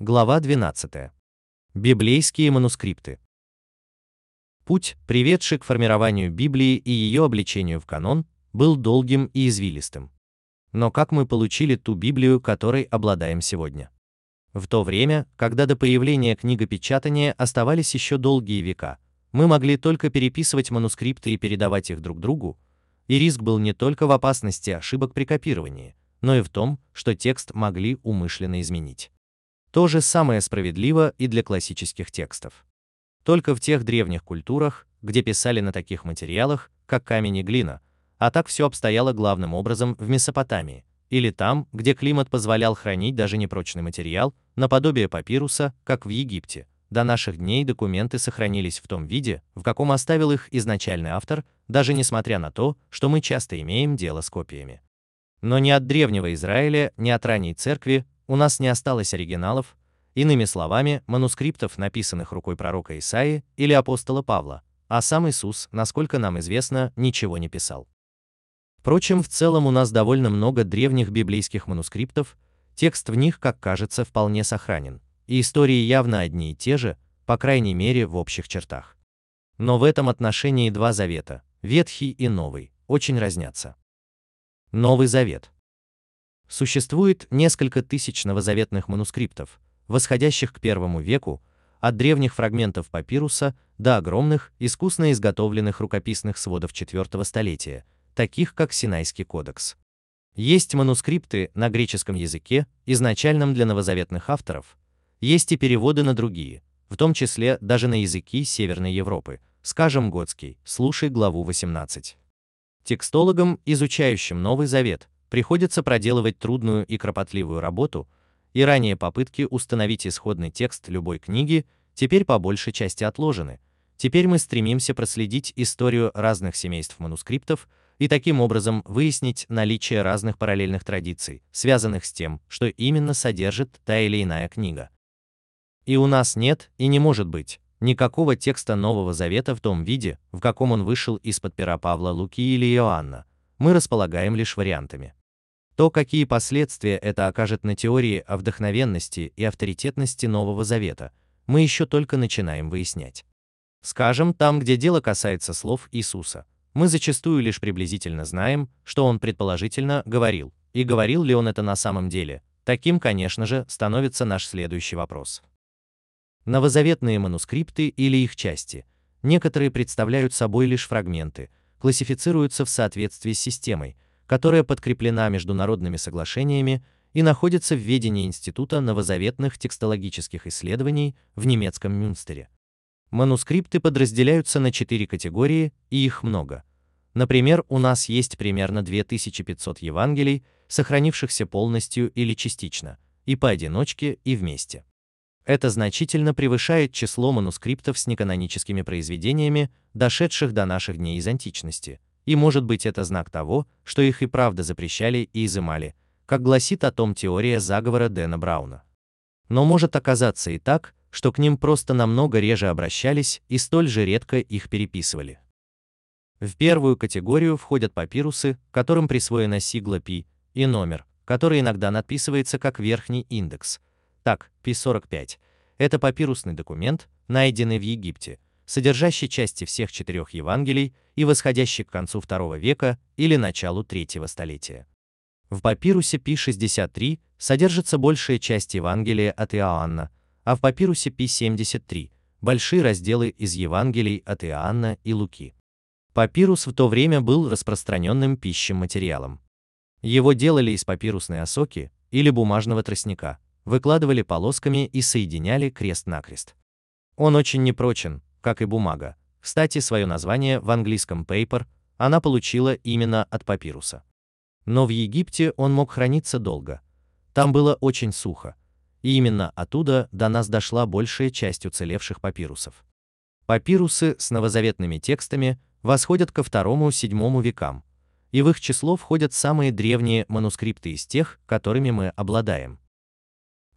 Глава 12. Библейские манускрипты. Путь, приведший к формированию Библии и ее обличению в канон, был долгим и извилистым. Но как мы получили ту Библию, которой обладаем сегодня? В то время, когда до появления книгопечатания оставались еще долгие века, мы могли только переписывать манускрипты и передавать их друг другу, и риск был не только в опасности ошибок при копировании, но и в том, что текст могли умышленно изменить. То же самое справедливо и для классических текстов. Только в тех древних культурах, где писали на таких материалах, как камень и глина, а так все обстояло главным образом в Месопотамии, или там, где климат позволял хранить даже непрочный материал, наподобие папируса, как в Египте. До наших дней документы сохранились в том виде, в каком оставил их изначальный автор, даже несмотря на то, что мы часто имеем дело с копиями. Но ни от древнего Израиля, ни от ранней церкви у нас не осталось оригиналов, иными словами, манускриптов, написанных рукой пророка Исаии или апостола Павла, а сам Иисус, насколько нам известно, ничего не писал. Впрочем, в целом у нас довольно много древних библейских манускриптов, текст в них, как кажется, вполне сохранен, и истории явно одни и те же, по крайней мере в общих чертах. Но в этом отношении два завета, Ветхий и Новый, очень разнятся. Новый Завет. Существует несколько тысяч новозаветных манускриптов, восходящих к первому веку, от древних фрагментов папируса до огромных, искусно изготовленных рукописных сводов IV столетия, таких как Синайский кодекс. Есть манускрипты на греческом языке, изначальном для новозаветных авторов, есть и переводы на другие, в том числе даже на языки Северной Европы, скажем, готский, слушай главу 18. Текстологам, изучающим Новый Завет, приходится проделывать трудную и кропотливую работу, и ранее попытки установить исходный текст любой книги теперь по большей части отложены. Теперь мы стремимся проследить историю разных семейств манускриптов и таким образом выяснить наличие разных параллельных традиций, связанных с тем, что именно содержит та или иная книга. И у нас нет и не может быть никакого текста Нового Завета в том виде, в каком он вышел из-под пера Павла, Луки или Иоанна. Мы располагаем лишь вариантами. То, какие последствия это окажет на теории о вдохновенности и авторитетности Нового Завета, мы еще только начинаем выяснять. Скажем, там, где дело касается слов Иисуса, мы зачастую лишь приблизительно знаем, что он предположительно говорил, и говорил ли он это на самом деле. Таким, конечно же, становится наш следующий вопрос. Новозаветные манускрипты или их части, некоторые представляют собой лишь фрагменты, классифицируются в соответствии с системой, которая подкреплена международными соглашениями и находится в ведении Института новозаветных текстологических исследований в немецком Мюнстере. Манускрипты подразделяются на четыре категории, и их много. Например, у нас есть примерно 2500 Евангелий, сохранившихся полностью или частично, и поодиночке, и вместе. Это значительно превышает число манускриптов с неканоническими произведениями, дошедших до наших дней из античности, и может быть это знак того, что их и правда запрещали и изымали, как гласит о том теория заговора Дэна Брауна. Но может оказаться и так, что к ним просто намного реже обращались и столь же редко их переписывали. В первую категорию входят папирусы, которым присвоена сигла π и номер, который иногда надписывается как верхний индекс. Так, π45 это папирусный документ, найденный в Египте, содержащий части всех четырех Евангелий и восходящий к концу II века или началу III столетия. В папирусе Пи-63 содержится большая часть Евангелия от Иоанна, а в папирусе Пи-73 – большие разделы из Евангелий от Иоанна и Луки. Папирус в то время был распространенным пищем материалом. Его делали из папирусной осоки или бумажного тростника, выкладывали полосками и соединяли крест-накрест. Он очень непрочен, как и бумага. Кстати, свое название в английском paper она получила именно от папируса. Но в Египте он мог храниться долго. Там было очень сухо, и именно оттуда до нас дошла большая часть уцелевших папирусов. Папирусы с новозаветными текстами восходят ко II-VII векам, и в их число входят самые древние манускрипты из тех, которыми мы обладаем.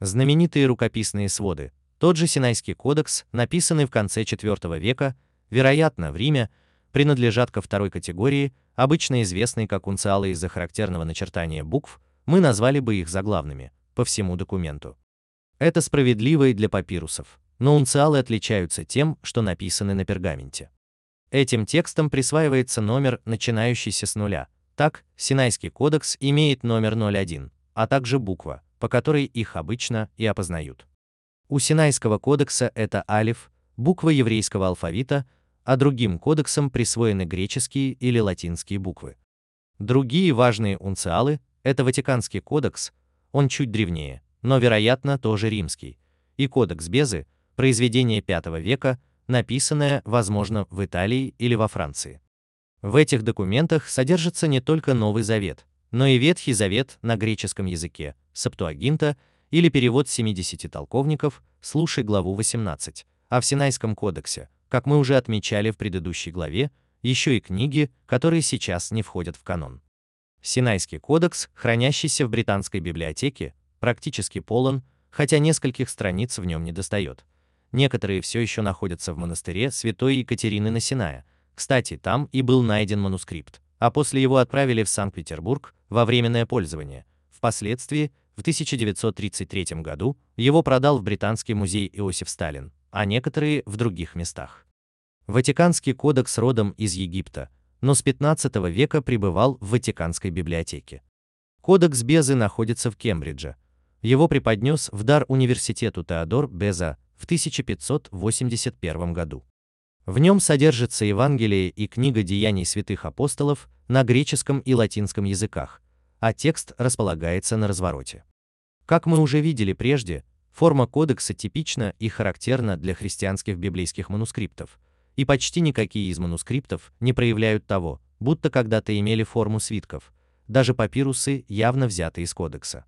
Знаменитые рукописные своды, тот же Синайский кодекс, написанный в конце IV века, вероятно, в Риме, принадлежат ко второй категории, обычно известной как унциалы из-за характерного начертания букв, мы назвали бы их заглавными, по всему документу. Это справедливо и для папирусов, но унциалы отличаются тем, что написаны на пергаменте. Этим текстом присваивается номер, начинающийся с нуля. Так, Синайский кодекс имеет номер 01, а также буква, по которой их обычно и опознают. У Синайского кодекса это алиф, буква еврейского алфавита, а другим кодексам присвоены греческие или латинские буквы. Другие важные унциалы – это Ватиканский кодекс, он чуть древнее, но, вероятно, тоже римский, и кодекс Безы, произведение V века, написанное, возможно, в Италии или во Франции. В этих документах содержится не только Новый Завет, но и Ветхий Завет на греческом языке, Септуагинта или перевод 70 толковников, слушай главу 18, а в Синайском кодексе, как мы уже отмечали в предыдущей главе, еще и книги, которые сейчас не входят в канон. Синайский кодекс, хранящийся в британской библиотеке, практически полон, хотя нескольких страниц в нем недостает. Некоторые все еще находятся в монастыре Святой Екатерины на Синае. Кстати, там и был найден манускрипт, а после его отправили в Санкт-Петербург во временное пользование. Впоследствии, в 1933 году, его продал в Британский музей Иосиф Сталин, а некоторые в других местах. Ватиканский кодекс родом из Египта, но с 15 века пребывал в Ватиканской библиотеке. Кодекс Безы находится в Кембридже. Его преподнес в дар университету Теодор Беза в 1581 году. В нем содержится Евангелие и книга деяний святых апостолов на греческом и латинском языках, а текст располагается на развороте. Как мы уже видели прежде, форма кодекса типична и характерна для христианских библейских манускриптов, и почти никакие из манускриптов не проявляют того, будто когда-то имели форму свитков, даже папирусы явно взяты из кодекса.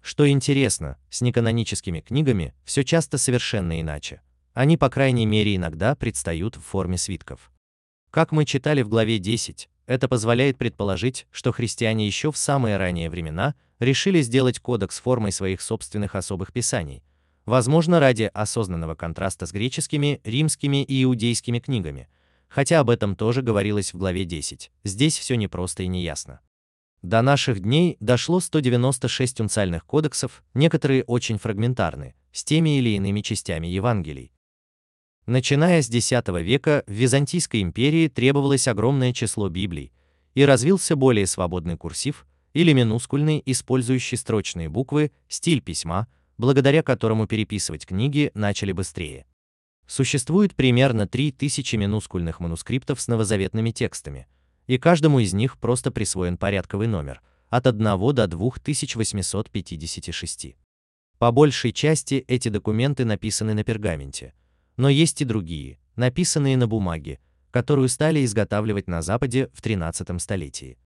Что интересно, с неканоническими книгами все часто совершенно иначе. Они, по крайней мере, иногда предстают в форме свитков. Как мы читали в главе 10, это позволяет предположить, что христиане еще в самые ранние времена решили сделать кодекс формой своих собственных особых писаний, возможно, ради осознанного контраста с греческими, римскими и иудейскими книгами, хотя об этом тоже говорилось в главе 10, здесь все непросто и неясно. До наших дней дошло 196 унциальных кодексов, некоторые очень фрагментарны, с теми или иными частями Евангелий. Начиная с X века в Византийской империи требовалось огромное число Библий, и развился более свободный курсив или минускульный, использующий строчные буквы, стиль письма, благодаря которому переписывать книги начали быстрее. Существует примерно 3000 минускульных манускриптов с новозаветными текстами – и каждому из них просто присвоен порядковый номер от 1 до 2856. По большей части эти документы написаны на пергаменте, но есть и другие, написанные на бумаге, которую стали изготавливать на Западе в 13 столетии.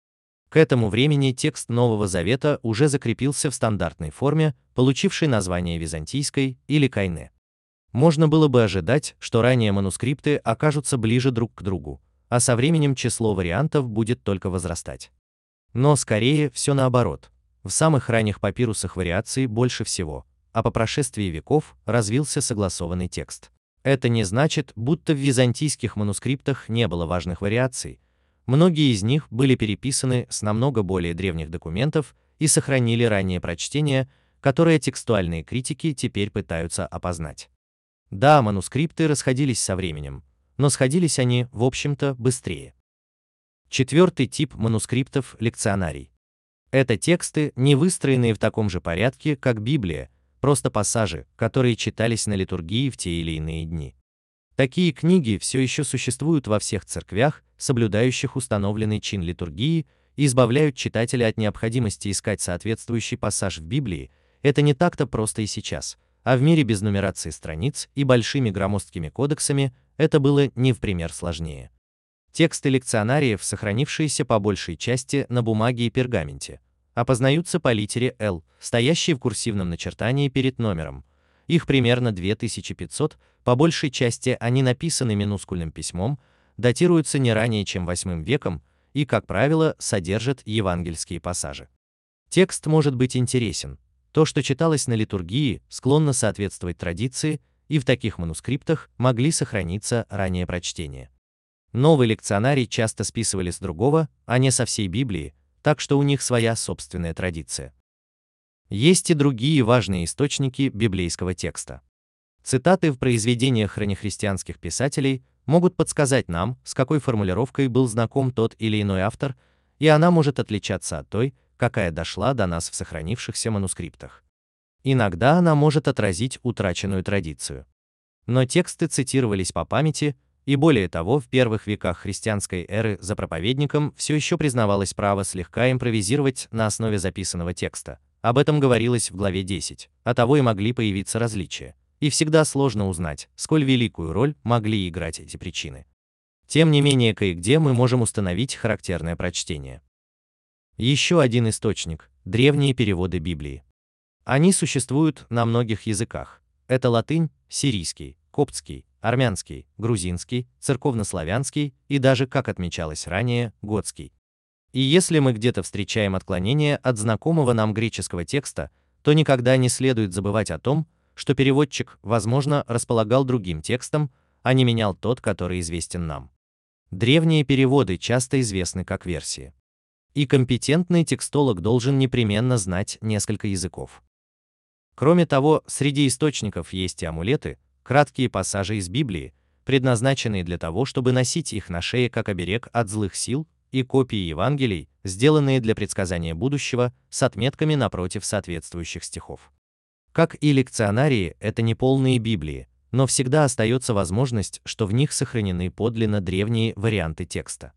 К этому времени текст Нового Завета уже закрепился в стандартной форме, получившей название византийской или кайне. Можно было бы ожидать, что ранее манускрипты окажутся ближе друг к другу, а со временем число вариантов будет только возрастать. Но скорее все наоборот. В самых ранних папирусах вариаций больше всего, а по прошествии веков развился согласованный текст. Это не значит, будто в византийских манускриптах не было важных вариаций. Многие из них были переписаны с намного более древних документов и сохранили раннее прочтение, которое текстуальные критики теперь пытаются опознать. Да, манускрипты расходились со временем, но сходились они, в общем-то, быстрее. Четвертый тип манускриптов – лекционарий. Это тексты, не выстроенные в таком же порядке, как Библия, просто пассажи, которые читались на литургии в те или иные дни. Такие книги все еще существуют во всех церквях, соблюдающих установленный чин литургии, и избавляют читателя от необходимости искать соответствующий пассаж в Библии. Это не так-то просто и сейчас, а в мире без нумерации страниц и большими громоздкими кодексами это было не в пример сложнее. Тексты лекционариев, сохранившиеся по большей части на бумаге и пергаменте, опознаются по литере L, стоящей в курсивном начертании перед номером. Их примерно 2500, по большей части они написаны минускульным письмом, датируются не ранее, чем 8 веком и, как правило, содержат евангельские пассажи. Текст может быть интересен. То, что читалось на литургии, склонно соответствовать традиции, и в таких манускриптах могли сохраниться ранее прочтения. Новый лекционарий часто списывали с другого, а не со всей Библии, так что у них своя собственная традиция. Есть и другие важные источники библейского текста. Цитаты в произведениях раннехристианских писателей могут подсказать нам, с какой формулировкой был знаком тот или иной автор, и она может отличаться от той, какая дошла до нас в сохранившихся манускриптах. Иногда она может отразить утраченную традицию. Но тексты цитировались по памяти, и более того, в первых веках христианской эры за проповедником все еще признавалось право слегка импровизировать на основе записанного текста. Об этом говорилось в главе 10, а того и могли появиться различия. И всегда сложно узнать, сколь великую роль могли играть эти причины. Тем не менее, кое-где мы можем установить характерное прочтение. Еще один источник – древние переводы Библии. Они существуют на многих языках. Это латынь, сирийский, коптский, армянский, грузинский, церковнославянский и даже, как отмечалось ранее, готский. И если мы где-то встречаем отклонение от знакомого нам греческого текста, то никогда не следует забывать о том, что переводчик, возможно, располагал другим текстом, а не менял тот, который известен нам. Древние переводы часто известны как версии. И компетентный текстолог должен непременно знать несколько языков. Кроме того, среди источников есть и амулеты, краткие пассажи из Библии, предназначенные для того, чтобы носить их на шее как оберег от злых сил, и копии Евангелий, сделанные для предсказания будущего, с отметками напротив соответствующих стихов. Как и лекционарии, это не полные Библии, но всегда остается возможность, что в них сохранены подлинно древние варианты текста.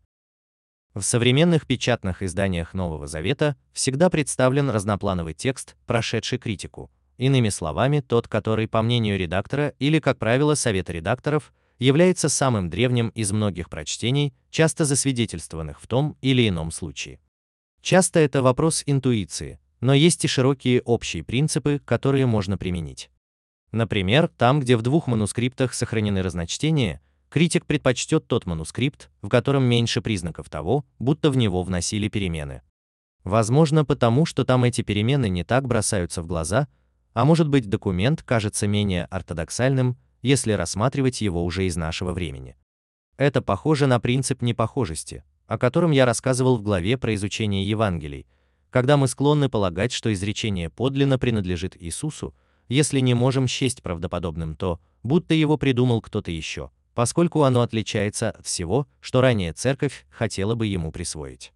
В современных печатных изданиях Нового Завета всегда представлен разноплановый текст, прошедший критику. Иными словами, тот, который, по мнению редактора или, как правило, совета редакторов, является самым древним из многих прочтений, часто засвидетельствованных в том или ином случае. Часто это вопрос интуиции, но есть и широкие общие принципы, которые можно применить. Например, там, где в двух манускриптах сохранены разночтения, критик предпочтет тот манускрипт, в котором меньше признаков того, будто в него вносили перемены. Возможно, потому что там эти перемены не так бросаются в глаза, а может быть документ кажется менее ортодоксальным, если рассматривать его уже из нашего времени. Это похоже на принцип непохожести, о котором я рассказывал в главе про изучение Евангелий, когда мы склонны полагать, что изречение подлинно принадлежит Иисусу, если не можем счесть правдоподобным то, будто его придумал кто-то еще, поскольку оно отличается от всего, что ранее церковь хотела бы ему присвоить.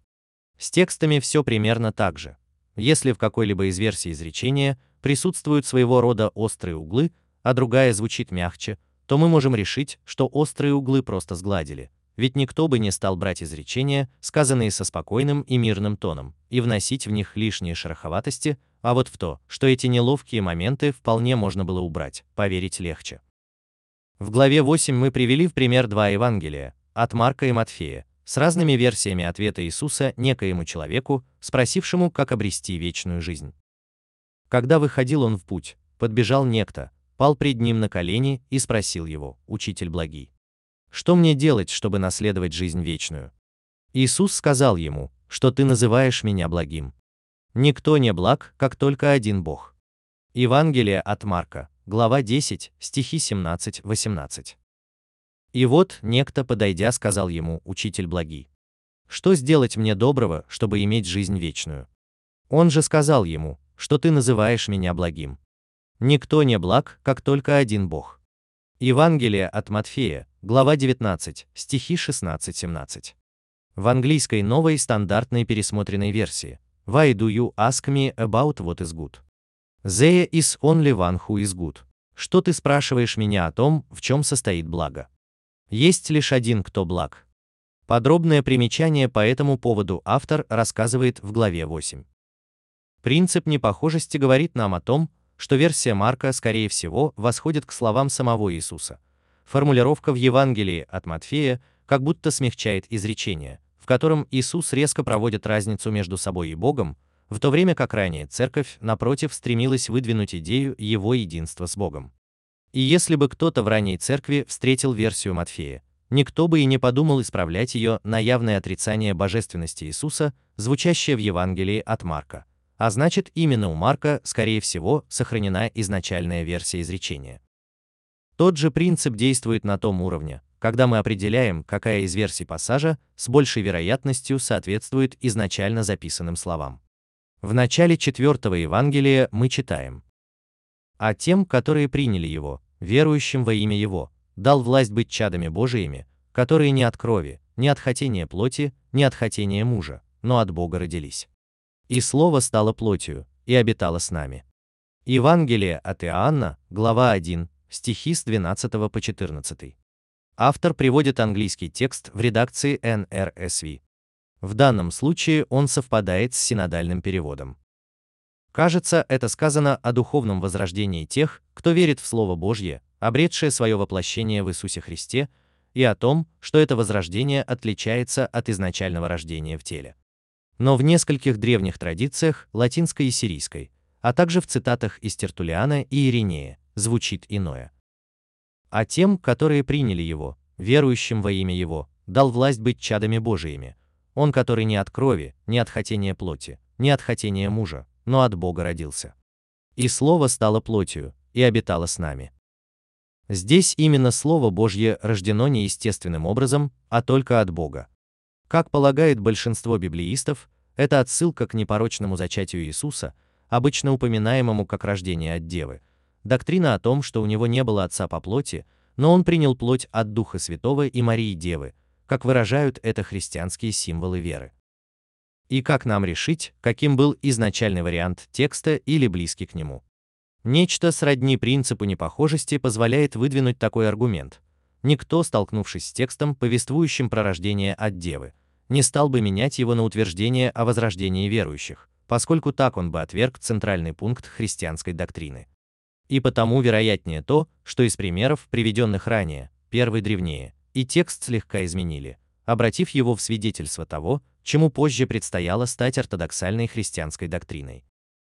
С текстами все примерно так же. Если в какой-либо из версий изречения присутствуют своего рода острые углы, а другая звучит мягче, то мы можем решить, что острые углы просто сгладили, ведь никто бы не стал брать изречения, сказанные со спокойным и мирным тоном, и вносить в них лишние шероховатости, а вот в то, что эти неловкие моменты вполне можно было убрать, поверить легче. В главе 8 мы привели в пример два Евангелия, от Марка и Матфея, с разными версиями ответа Иисуса некоему человеку, спросившему, как обрести вечную жизнь. Когда выходил он в путь, подбежал некто, пал пред ним на колени и спросил его, «Учитель благий, что мне делать, чтобы наследовать жизнь вечную? Иисус сказал ему, что ты называешь меня благим. Никто не благ, как только один Бог. Евангелие от Марка, глава 10, стихи 17-18. И вот некто, подойдя, сказал ему, учитель благий. Что сделать мне доброго, чтобы иметь жизнь вечную? Он же сказал ему, что ты называешь меня благим. Никто не благ, как только один Бог. Евангелие от Матфея, глава 19, стихи 16-17. В английской новой стандартной пересмотренной версии Why do you ask me about what is good? There is only one who is good. Что ты спрашиваешь меня о том, в чем состоит благо? Есть лишь один, кто благ. Подробное примечание по этому поводу автор рассказывает в главе 8. Принцип непохожести говорит нам о том, что версия Марка, скорее всего, восходит к словам самого Иисуса. Формулировка в Евангелии от Матфея как будто смягчает изречение, в котором Иисус резко проводит разницу между собой и Богом, в то время как ранее церковь, напротив, стремилась выдвинуть идею его единства с Богом. И если бы кто-то в ранней церкви встретил версию Матфея, никто бы и не подумал исправлять ее на явное отрицание божественности Иисуса, звучащее в Евангелии от Марка а значит именно у Марка, скорее всего, сохранена изначальная версия изречения. Тот же принцип действует на том уровне, когда мы определяем, какая из версий пассажа с большей вероятностью соответствует изначально записанным словам. В начале четвертого Евангелия мы читаем. «А тем, которые приняли Его, верующим во имя Его, дал власть быть чадами Божиими, которые не от крови, не от хотения плоти, не от хотения мужа, но от Бога родились. И Слово стало плотью, и обитало с нами». Евангелие от Иоанна, глава 1, стихи с 12 по 14. Автор приводит английский текст в редакции NRSV. В данном случае он совпадает с синодальным переводом. Кажется, это сказано о духовном возрождении тех, кто верит в Слово Божье, обретшее свое воплощение в Иисусе Христе, и о том, что это возрождение отличается от изначального рождения в теле. Но в нескольких древних традициях, латинской и сирийской, а также в цитатах из Тертулиана и Иринея, звучит иное. А тем, которые приняли его, верующим во имя его, дал власть быть чадами Божиими, он, который не от крови, не от хотения плоти, не от хотения мужа, но от Бога родился. И Слово стало плотью, и обитало с нами. Здесь именно Слово Божье рождено не естественным образом, а только от Бога. Как полагает большинство библеистов, это отсылка к непорочному зачатию Иисуса, обычно упоминаемому как рождение от Девы, доктрина о том, что у него не было отца по плоти, но он принял плоть от Духа Святого и Марии Девы, как выражают это христианские символы веры. И как нам решить, каким был изначальный вариант текста или близкий к нему? Нечто сродни принципу непохожести позволяет выдвинуть такой аргумент. Никто, столкнувшись с текстом, повествующим про рождение от Девы, не стал бы менять его на утверждение о возрождении верующих, поскольку так он бы отверг центральный пункт христианской доктрины. И потому вероятнее то, что из примеров, приведенных ранее, первый древнее, и текст слегка изменили, обратив его в свидетельство того, чему позже предстояло стать ортодоксальной христианской доктриной.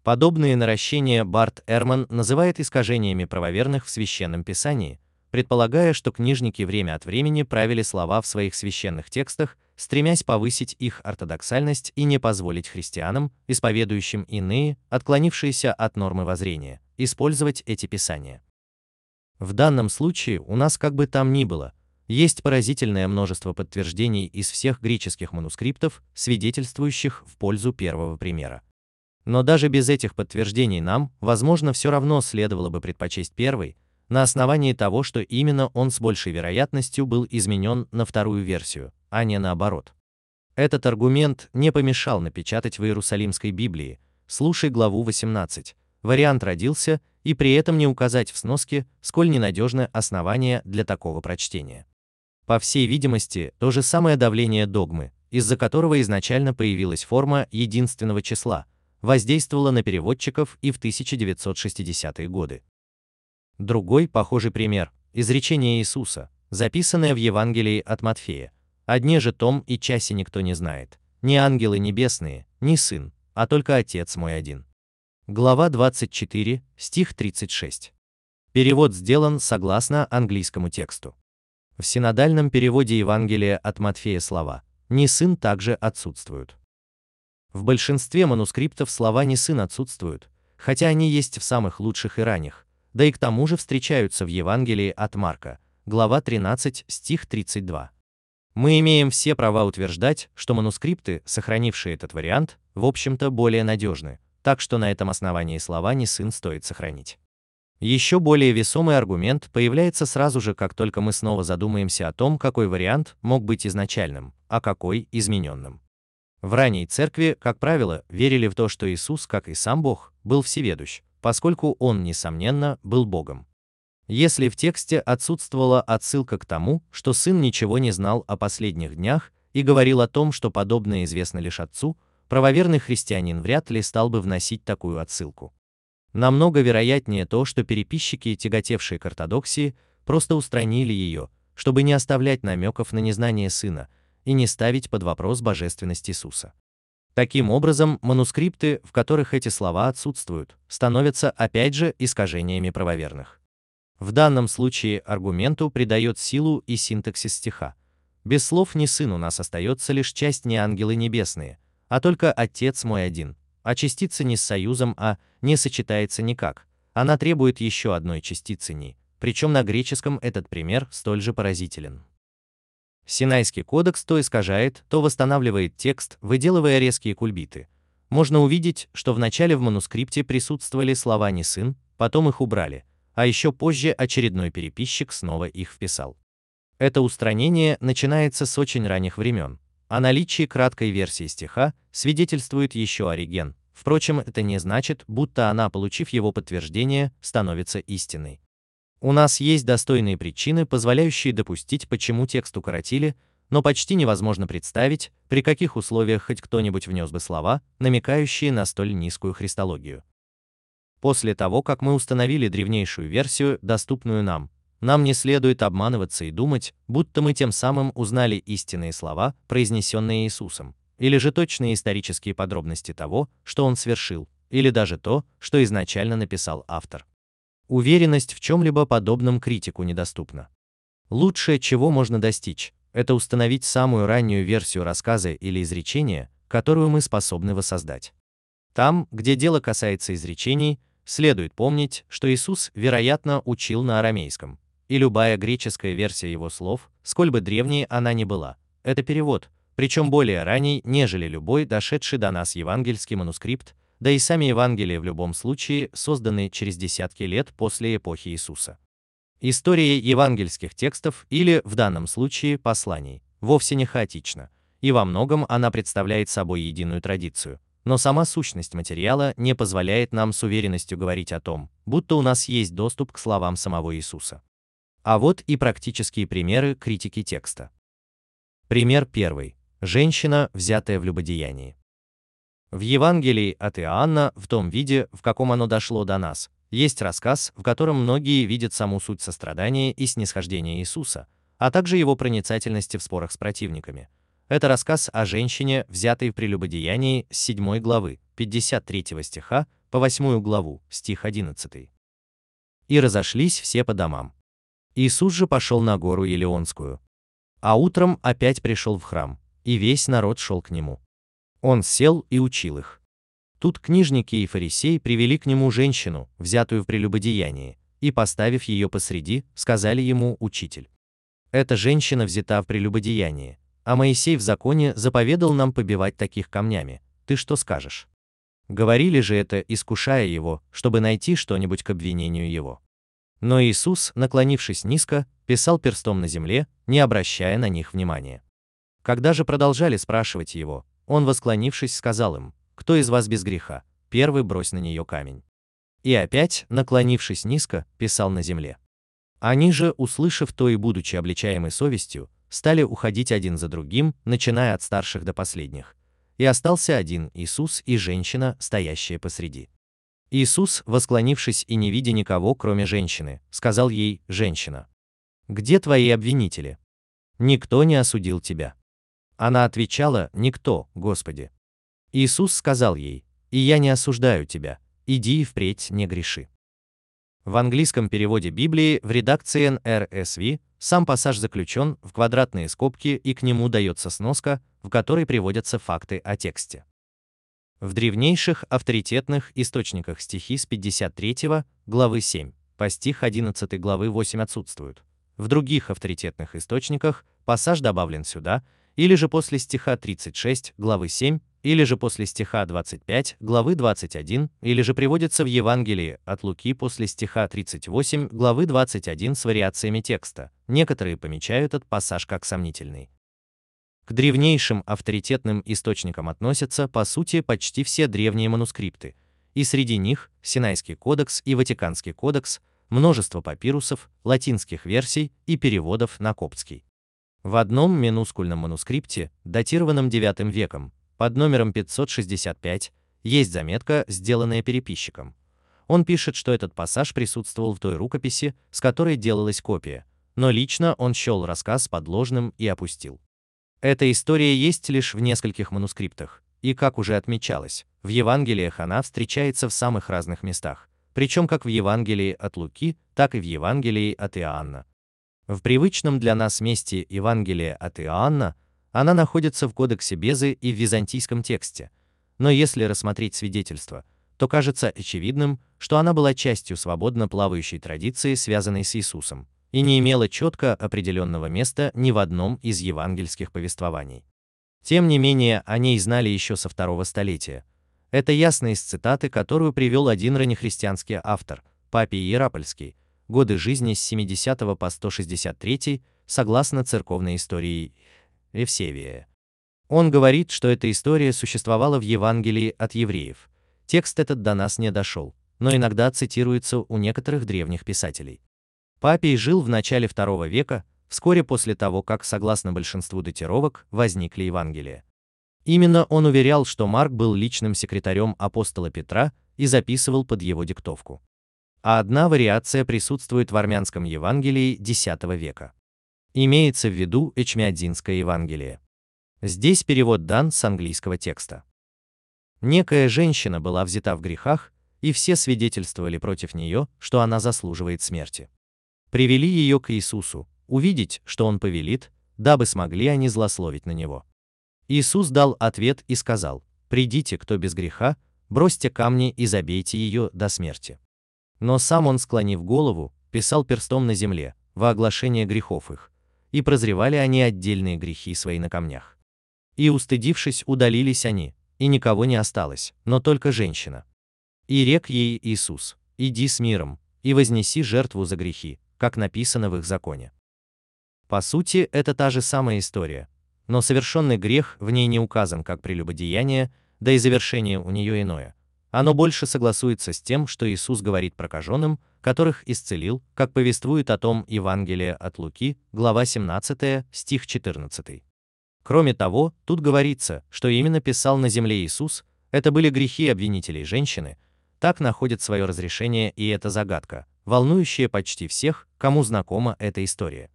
Подобные наращения Барт Эрман называет искажениями правоверных в Священном Писании, предполагая, что книжники время от времени правили слова в своих священных текстах, стремясь повысить их ортодоксальность и не позволить христианам, исповедующим иные, отклонившиеся от нормы воззрения, использовать эти писания. В данном случае у нас как бы там ни было, есть поразительное множество подтверждений из всех греческих манускриптов, свидетельствующих в пользу первого примера. Но даже без этих подтверждений нам, возможно, все равно следовало бы предпочесть первый, на основании того, что именно он с большей вероятностью был изменен на вторую версию, а не наоборот. Этот аргумент не помешал напечатать в Иерусалимской Библии, слушай главу 18, вариант родился, и при этом не указать в сноске, сколь ненадежное основание для такого прочтения. По всей видимости, то же самое давление догмы, из-за которого изначально появилась форма единственного числа, воздействовало на переводчиков и в 1960-е годы. Другой похожий пример – изречение Иисуса, записанное в Евангелии от Матфея. «Одни же том и часе никто не знает, ни ангелы небесные, ни Сын, а только Отец мой один». Глава 24, стих 36. Перевод сделан согласно английскому тексту. В синодальном переводе Евангелия от Матфея слова «не сын» также отсутствуют. В большинстве манускриптов слова «не сын» отсутствуют, хотя они есть в самых лучших и ранних, да и к тому же встречаются в Евангелии от Марка, глава 13, стих 32. Мы имеем все права утверждать, что манускрипты, сохранившие этот вариант, в общем-то более надежны, так что на этом основании слова «не сын» стоит сохранить. Еще более весомый аргумент появляется сразу же, как только мы снова задумаемся о том, какой вариант мог быть изначальным, а какой измененным. В ранней церкви, как правило, верили в то, что Иисус, как и сам Бог, был всеведущ, поскольку Он, несомненно, был Богом. Если в тексте отсутствовала отсылка к тому, что Сын ничего не знал о последних днях и говорил о том, что подобное известно лишь Отцу, правоверный христианин вряд ли стал бы вносить такую отсылку. Намного вероятнее то, что переписчики, тяготевшие к ортодоксии, просто устранили ее, чтобы не оставлять намеков на незнание сына и не ставить под вопрос божественность Иисуса. Таким образом, манускрипты, в которых эти слова отсутствуют, становятся опять же искажениями правоверных. В данном случае аргументу придает силу и синтаксис стиха. Без слов «не сын» у нас остается лишь часть «не ангелы небесные», а только «отец мой один», а частица не с союзом «а» не сочетается никак, она требует еще одной частицы «ни», причем на греческом этот пример столь же поразителен. Синайский кодекс то искажает, то восстанавливает текст, выделывая резкие кульбиты. можно увидеть, что вначале в манускрипте присутствовали слова «не сын», потом их убрали, а еще позже очередной переписчик снова их вписал. Это устранение начинается с очень ранних времен. О наличии краткой версии стиха свидетельствует еще Ориген. Впрочем, это не значит, будто она, получив его подтверждение, становится истиной. У нас есть достойные причины, позволяющие допустить, почему текст укоротили, но почти невозможно представить, при каких условиях хоть кто-нибудь внес бы слова, намекающие на столь низкую христологию. После того, как мы установили древнейшую версию, доступную нам, нам не следует обманываться и думать, будто мы тем самым узнали истинные слова, произнесенные Иисусом, или же точные исторические подробности того, что он свершил, или даже то, что изначально написал автор. Уверенность в чем-либо подобном критику недоступна. Лучшее, чего можно достичь, это установить самую раннюю версию рассказа или изречения, которую мы способны воссоздать. Там, где дело касается изречений, следует помнить, что Иисус, вероятно, учил на арамейском, и любая греческая версия его слов, сколь бы древней она ни была, это перевод, причем более ранний, нежели любой дошедший до нас евангельский манускрипт, да и сами Евангелия в любом случае созданы через десятки лет после эпохи Иисуса. История евангельских текстов или, в данном случае, посланий, вовсе не хаотична, и во многом она представляет собой единую традицию, но сама сущность материала не позволяет нам с уверенностью говорить о том, будто у нас есть доступ к словам самого Иисуса. А вот и практические примеры критики текста. Пример первый. Женщина, взятая в любодеянии. В Евангелии от Иоанна, в том виде, в каком оно дошло до нас, есть рассказ, в котором многие видят саму суть сострадания и снисхождения Иисуса, а также его проницательности в спорах с противниками. Это рассказ о женщине, взятой в прелюбодеянии с 7 главы, 53 стиха, по 8 главу, стих 11. «И разошлись все по домам. Иисус же пошел на гору Елеонскую. А утром опять пришел в храм, и весь народ шел к нему. Он сел и учил их. Тут книжники и фарисеи привели к нему женщину, взятую в прелюбодеянии, и, поставив ее посреди, сказали ему «Учитель». Эта женщина взята в прелюбодеянии, а Моисей в законе заповедал нам побивать таких камнями. Ты что скажешь? Говорили же это, искушая его, чтобы найти что-нибудь к обвинению его. Но Иисус, наклонившись низко, писал перстом на земле, не обращая на них внимания. Когда же продолжали спрашивать его, он, восклонившись, сказал им, кто из вас без греха? Первый брось на нее камень. И опять, наклонившись низко, писал на земле. Они же, услышав то и будучи обличаемы совестью, стали уходить один за другим, начиная от старших до последних. И остался один Иисус и женщина, стоящая посреди. Иисус, восклонившись и не видя никого, кроме женщины, сказал ей, «Женщина, где твои обвинители? Никто не осудил тебя». Она отвечала, «Никто, Господи». Иисус сказал ей, «И я не осуждаю тебя, иди и впредь не греши». В английском переводе Библии в редакции NRSV сам пассаж заключен в квадратные скобки и к нему дается сноска, в которой приводятся факты о тексте. В древнейших авторитетных источниках стихи с 53 главы 7 по стих 11 главы 8 отсутствуют. В других авторитетных источниках пассаж добавлен сюда, или же после стиха 36 главы 7 или же после стиха 25, главы 21, или же приводится в Евангелии от Луки после стиха 38, главы 21 с вариациями текста. Некоторые помечают этот пассаж как сомнительный. К древнейшим авторитетным источникам относятся, по сути, почти все древние манускрипты, и среди них Синайский кодекс и Ватиканский кодекс, множество папирусов, латинских версий и переводов на коптский. В одном минускульном манускрипте, датированном IX веком, под номером 565 есть заметка, сделанная переписчиком. Он пишет, что этот пассаж присутствовал в той рукописи, с которой делалась копия, но лично он счел рассказ подложным и опустил. Эта история есть лишь в нескольких манускриптах, и, как уже отмечалось, в Евангелиях она встречается в самых разных местах, причем как в Евангелии от Луки, так и в Евангелии от Иоанна. В привычном для нас месте Евангелия от Иоанна она находится в кодексе Безы и в византийском тексте. Но если рассмотреть свидетельство, то кажется очевидным, что она была частью свободно плавающей традиции, связанной с Иисусом, и не имела четко определенного места ни в одном из евангельских повествований. Тем не менее, о ней знали еще со второго столетия. Это ясно из цитаты, которую привел один раннехристианский автор, Папий Иерапольский, годы жизни с 70 по 163, согласно церковной истории Евсевия. Он говорит, что эта история существовала в Евангелии от евреев. Текст этот до нас не дошел, но иногда цитируется у некоторых древних писателей. Папий жил в начале II века, вскоре после того, как, согласно большинству датировок, возникли Евангелия. Именно он уверял, что Марк был личным секретарем апостола Петра и записывал под его диктовку. А одна вариация присутствует в армянском Евангелии X века. Имеется в виду Эчмиадзинское Евангелие. Здесь перевод дан с английского текста. Некая женщина была взята в грехах, и все свидетельствовали против нее, что она заслуживает смерти. Привели ее к Иисусу, увидеть, что он повелит, дабы смогли они злословить на него. Иисус дал ответ и сказал, «Придите, кто без греха, бросьте камни и забейте ее до смерти». Но сам он, склонив голову, писал перстом на земле, во оглашение грехов их, и прозревали они отдельные грехи свои на камнях. И устыдившись, удалились они, и никого не осталось, но только женщина. И рек ей Иисус, иди с миром, и вознеси жертву за грехи, как написано в их законе. По сути, это та же самая история, но совершенный грех в ней не указан как прелюбодеяние, да и завершение у нее иное. Оно больше согласуется с тем, что Иисус говорит прокаженным, которых исцелил, как повествует о том Евангелие от Луки, глава 17, стих 14. Кроме того, тут говорится, что именно писал на земле Иисус, это были грехи обвинителей женщины, так находит свое разрешение и эта загадка, волнующая почти всех, кому знакома эта история.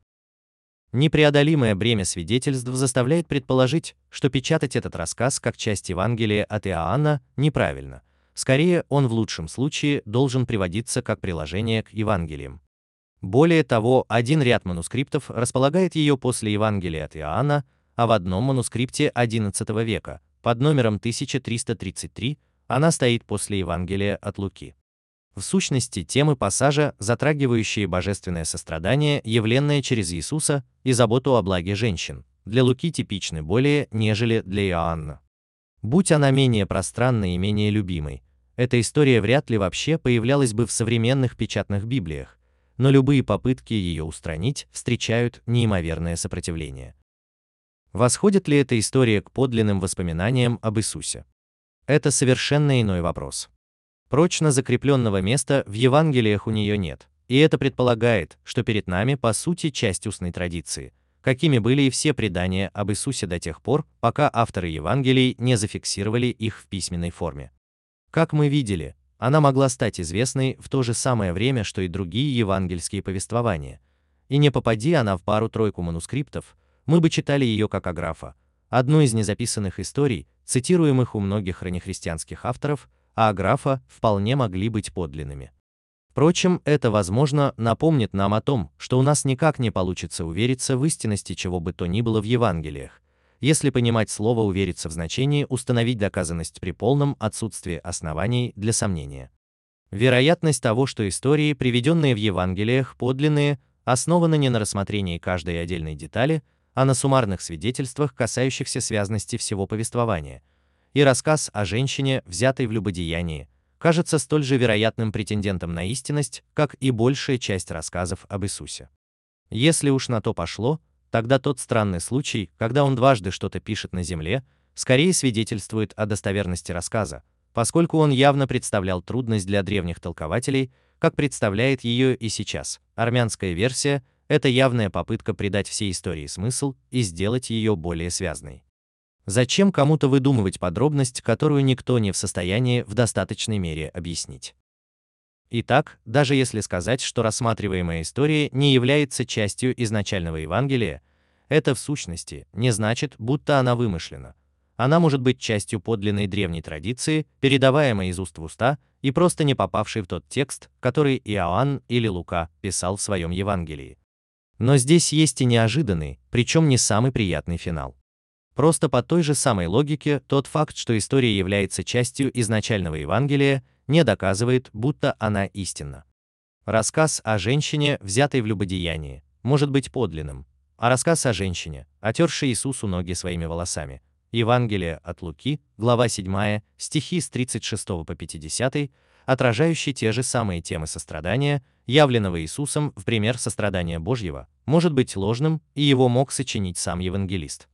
Непреодолимое бремя свидетельств заставляет предположить, что печатать этот рассказ как часть Евангелия от Иоанна неправильно. Скорее, он в лучшем случае должен приводиться как приложение к Евангелиям. Более того, один ряд манускриптов располагает ее после Евангелия от Иоанна, а в одном манускрипте XI века, под номером 1333, она стоит после Евангелия от Луки. В сущности, темы пассажа, затрагивающие божественное сострадание, явленное через Иисуса, и заботу о благе женщин, для Луки типичны более, нежели для Иоанна. Будь она менее пространной и менее любимой, эта история вряд ли вообще появлялась бы в современных печатных Библиях, но любые попытки ее устранить встречают неимоверное сопротивление. Восходит ли эта история к подлинным воспоминаниям об Иисусе? Это совершенно иной вопрос. Прочно закрепленного места в Евангелиях у нее нет, и это предполагает, что перед нами по сути часть устной традиции, какими были и все предания об Иисусе до тех пор, пока авторы Евангелий не зафиксировали их в письменной форме. Как мы видели, она могла стать известной в то же самое время, что и другие евангельские повествования. И не попади она в пару-тройку манускриптов, мы бы читали ее как аграфа, одну из незаписанных историй, цитируемых у многих раннехристианских авторов, а аграфа вполне могли быть подлинными. Впрочем, это, возможно, напомнит нам о том, что у нас никак не получится увериться в истинности чего бы то ни было в Евангелиях, если понимать слово «увериться» в значении установить доказанность при полном отсутствии оснований для сомнения. Вероятность того, что истории, приведенные в Евангелиях, подлинные, основана не на рассмотрении каждой отдельной детали, а на суммарных свидетельствах, касающихся связности всего повествования. И рассказ о женщине, взятой в любодеянии, кажется столь же вероятным претендентом на истинность, как и большая часть рассказов об Иисусе. Если уж на то пошло, тогда тот странный случай, когда он дважды что-то пишет на земле, скорее свидетельствует о достоверности рассказа, поскольку он явно представлял трудность для древних толкователей, как представляет ее и сейчас. Армянская версия это явная попытка придать всей истории смысл и сделать ее более связной. Зачем кому-то выдумывать подробность, которую никто не в состоянии в достаточной мере объяснить? Итак, даже если сказать, что рассматриваемая история не является частью изначального Евангелия, это в сущности не значит, будто она вымышлена. Она может быть частью подлинной древней традиции, передаваемой из уст в уста и просто не попавшей в тот текст, который Иоанн или Лука писал в своем Евангелии. Но здесь есть и неожиданный, причем не самый приятный финал. Просто по той же самой логике тот факт, что история является частью изначального Евангелия, не доказывает, будто она истинна. Рассказ о женщине, взятой в любодеянии, может быть подлинным, а рассказ о женщине, отершей Иисусу ноги своими волосами, Евангелие от Луки, глава 7, стихи с 36 по 50, отражающий те же самые темы сострадания, явленного Иисусом в пример сострадания Божьего, может быть ложным, и его мог сочинить сам евангелист.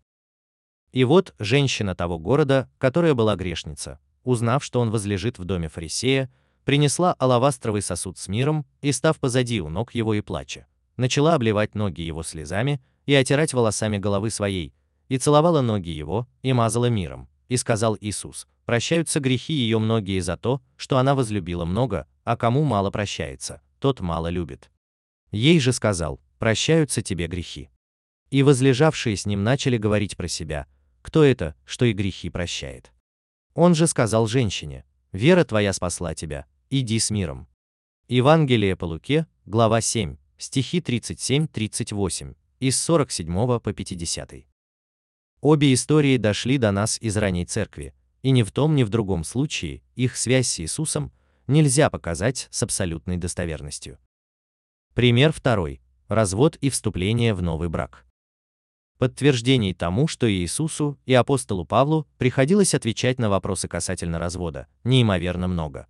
И вот женщина того города, которая была грешница, узнав, что он возлежит в доме фарисея, принесла алавастровый сосуд с миром и, став позади у ног его и плача, начала обливать ноги его слезами и отирать волосами головы своей, и целовала ноги его, и мазала миром. И сказал Иисус, прощаются грехи ее многие за то, что она возлюбила много, а кому мало прощается, тот мало любит. Ей же сказал, прощаются тебе грехи. И возлежавшие с ним начали говорить про себя, кто это, что и грехи прощает. Он же сказал женщине, вера твоя спасла тебя, иди с миром. Евангелие по Луке, глава 7, стихи 37-38, из 47 по 50. Обе истории дошли до нас из ранней церкви, и ни в том, ни в другом случае их связь с Иисусом нельзя показать с абсолютной достоверностью. Пример второй. Развод и вступление в новый брак. Подтверждений тому, что и Иисусу, и апостолу Павлу приходилось отвечать на вопросы касательно развода, неимоверно много.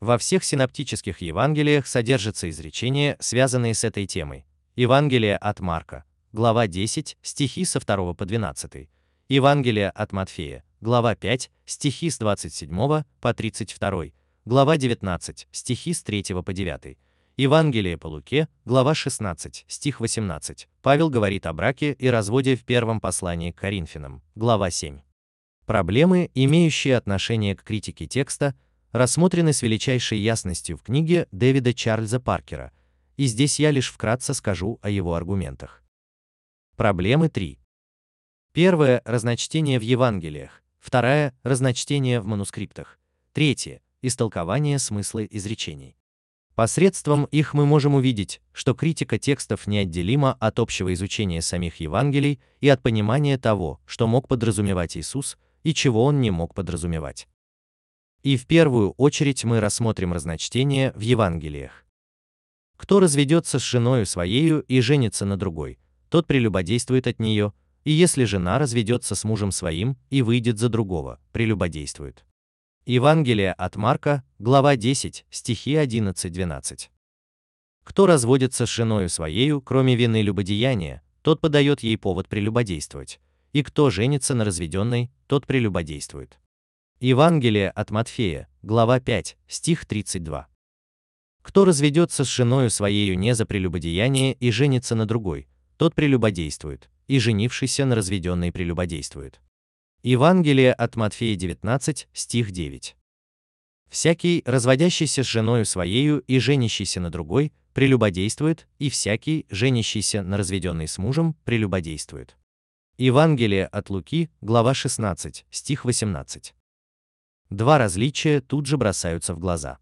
Во всех синоптических Евангелиях содержатся изречения, связанные с этой темой. Евангелие от Марка, глава 10, стихи со 2 по 12, Евангелие от Матфея, глава 5, стихи с 27 по 32, глава 19, стихи с 3 по 9, Евангелие по Луке, глава 16, стих 18, Павел говорит о браке и разводе в первом послании к Коринфянам, глава 7. Проблемы, имеющие отношение к критике текста, рассмотрены с величайшей ясностью в книге Дэвида Чарльза Паркера, и здесь я лишь вкратце скажу о его аргументах. Проблемы 3. Первое – разночтение в Евангелиях. Вторая – разночтение в манускриптах. Третье – истолкование смысла изречений. Посредством их мы можем увидеть, что критика текстов неотделима от общего изучения самих Евангелий и от понимания того, что мог подразумевать Иисус и чего он не мог подразумевать. И в первую очередь мы рассмотрим разночтение в Евангелиях. Кто разведется с женою своею и женится на другой, тот прелюбодействует от нее, и если жена разведется с мужем своим и выйдет за другого, прелюбодействует. Евангелие от Марка, глава 10, стихи 11-12. Кто разводится с женою своею, кроме вины любодеяния, тот подает ей повод прелюбодействовать, и кто женится на разведенной, тот прелюбодействует. Евангелие от Матфея, глава 5, стих 32. Кто разведется с женою своею не за прелюбодеяние и женится на другой, тот прелюбодействует, и женившийся на разведенной прелюбодействует. Евангелие от Матфея 19, стих 9. Всякий, разводящийся с женою своею и женящийся на другой, прелюбодействует, и всякий, женящийся на разведенной с мужем, прелюбодействует. Евангелие от Луки, глава 16, стих 18. Два различия тут же бросаются в глаза.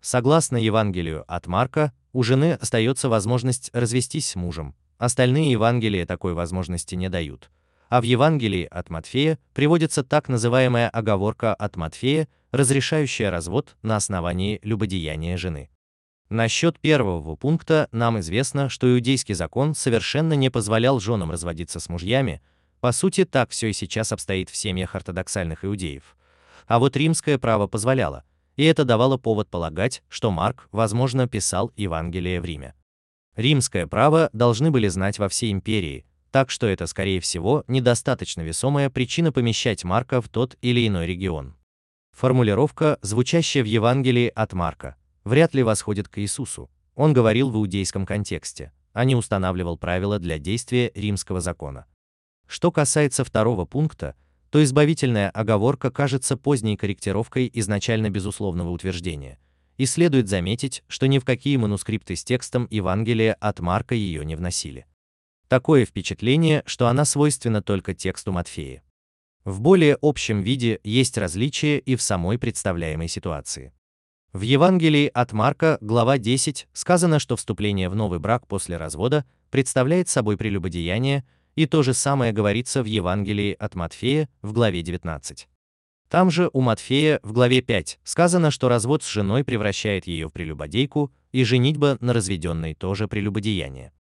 Согласно Евангелию от Марка, у жены остается возможность развестись с мужем, Остальные Евангелия такой возможности не дают. А в Евангелии от Матфея приводится так называемая оговорка от Матфея, разрешающая развод на основании любодеяния жены. Насчет первого пункта нам известно, что иудейский закон совершенно не позволял женам разводиться с мужьями, по сути так все и сейчас обстоит в семьях ортодоксальных иудеев. А вот римское право позволяло, и это давало повод полагать, что Марк, возможно, писал Евангелие в Риме. Римское право должны были знать во всей империи, так что это, скорее всего, недостаточно весомая причина помещать Марка в тот или иной регион. Формулировка, звучащая в Евангелии от Марка, вряд ли восходит к Иисусу. Он говорил в иудейском контексте, а не устанавливал правила для действия римского закона. Что касается второго пункта, то избавительная оговорка кажется поздней корректировкой изначально безусловного утверждения – и следует заметить, что ни в какие манускрипты с текстом Евангелия от Марка ее не вносили. Такое впечатление, что она свойственна только тексту Матфея. В более общем виде есть различия и в самой представляемой ситуации. В Евангелии от Марка, глава 10, сказано, что вступление в новый брак после развода представляет собой прелюбодеяние, и то же самое говорится в Евангелии от Матфея в главе 19. Там же у Матфея в главе 5 сказано, что развод с женой превращает ее в прелюбодейку, и женитьба на разведенной тоже прелюбодеяние.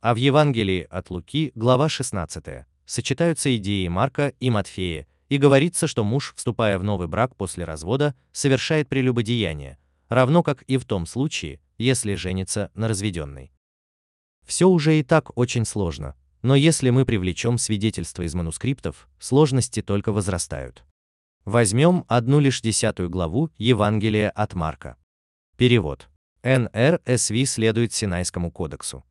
А в Евангелии от Луки, глава 16, сочетаются идеи Марка и Матфея, и говорится, что муж, вступая в новый брак после развода, совершает прелюбодеяние, равно как и в том случае, если женится на разведенной. Все уже и так очень сложно, но если мы привлечем свидетельства из манускриптов, сложности только возрастают. Возьмем одну лишь десятую главу Евангелия от Марка. Перевод. НРСВ следует Синайскому кодексу.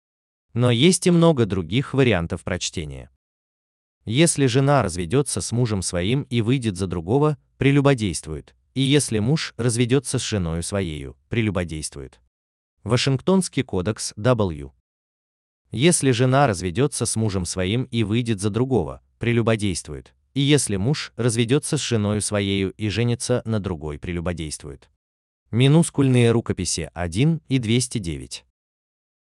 Но есть и много других вариантов прочтения. Если жена разведется с мужем своим и выйдет за другого, прелюбодействует, и если муж разведется с женою своею, прелюбодействует. Вашингтонский кодекс W. Если жена разведется с мужем своим и выйдет за другого, прелюбодействует, и если муж разведется с женою своею и женится на другой, прелюбодействует. Минускульные рукописи 1 и 209.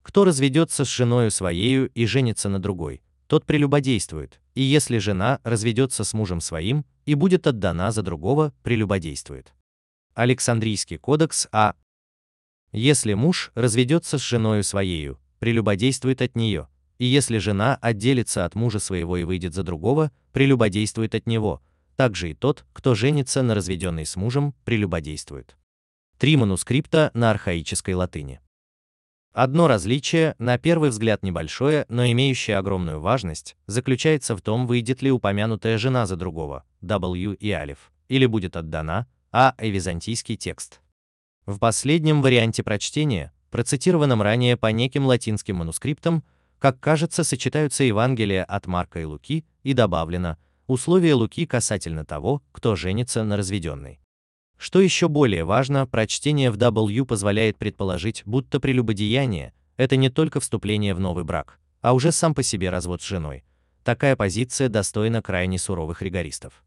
Кто разведется с женою своею и женится на другой, тот прелюбодействует, и если жена разведется с мужем своим и будет отдана за другого, прелюбодействует. Александрийский кодекс А. Если муж разведется с женою своею, прелюбодействует от нее, и если жена отделится от мужа своего и выйдет за другого, прелюбодействует от него, также и тот, кто женится на разведенной с мужем, прелюбодействует. Три манускрипта на архаической латыни. Одно различие, на первый взгляд небольшое, но имеющее огромную важность, заключается в том, выйдет ли упомянутая жена за другого, W и Алиф, или будет отдана, А и византийский текст. В последнем варианте прочтения процитированном ранее по неким латинским манускриптам, как кажется, сочетаются Евангелия от Марка и Луки, и добавлено условие Луки касательно того, кто женится на разведенной. Что еще более важно, прочтение в W позволяет предположить, будто прелюбодеяние – это не только вступление в новый брак, а уже сам по себе развод с женой. Такая позиция достойна крайне суровых ригористов.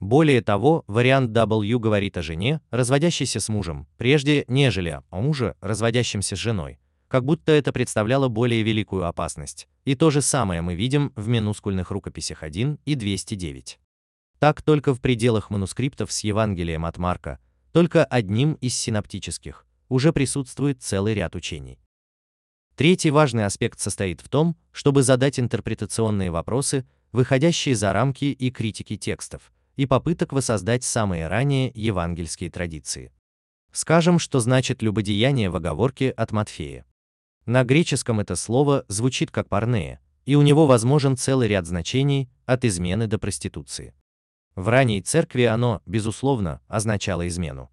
Более того, вариант W говорит о жене, разводящейся с мужем, прежде нежели о муже, разводящемся с женой, как будто это представляло более великую опасность. И то же самое мы видим в минускульных рукописях 1 и 209. Так только в пределах манускриптов с Евангелием от Марка, только одним из синоптических, уже присутствует целый ряд учений. Третий важный аспект состоит в том, чтобы задать интерпретационные вопросы, выходящие за рамки и критики текстов, и попыток воссоздать самые ранние евангельские традиции. Скажем, что значит любодеяние в оговорке от Матфея. На греческом это слово звучит как парнея, и у него возможен целый ряд значений, от измены до проституции. В ранней церкви оно, безусловно, означало измену.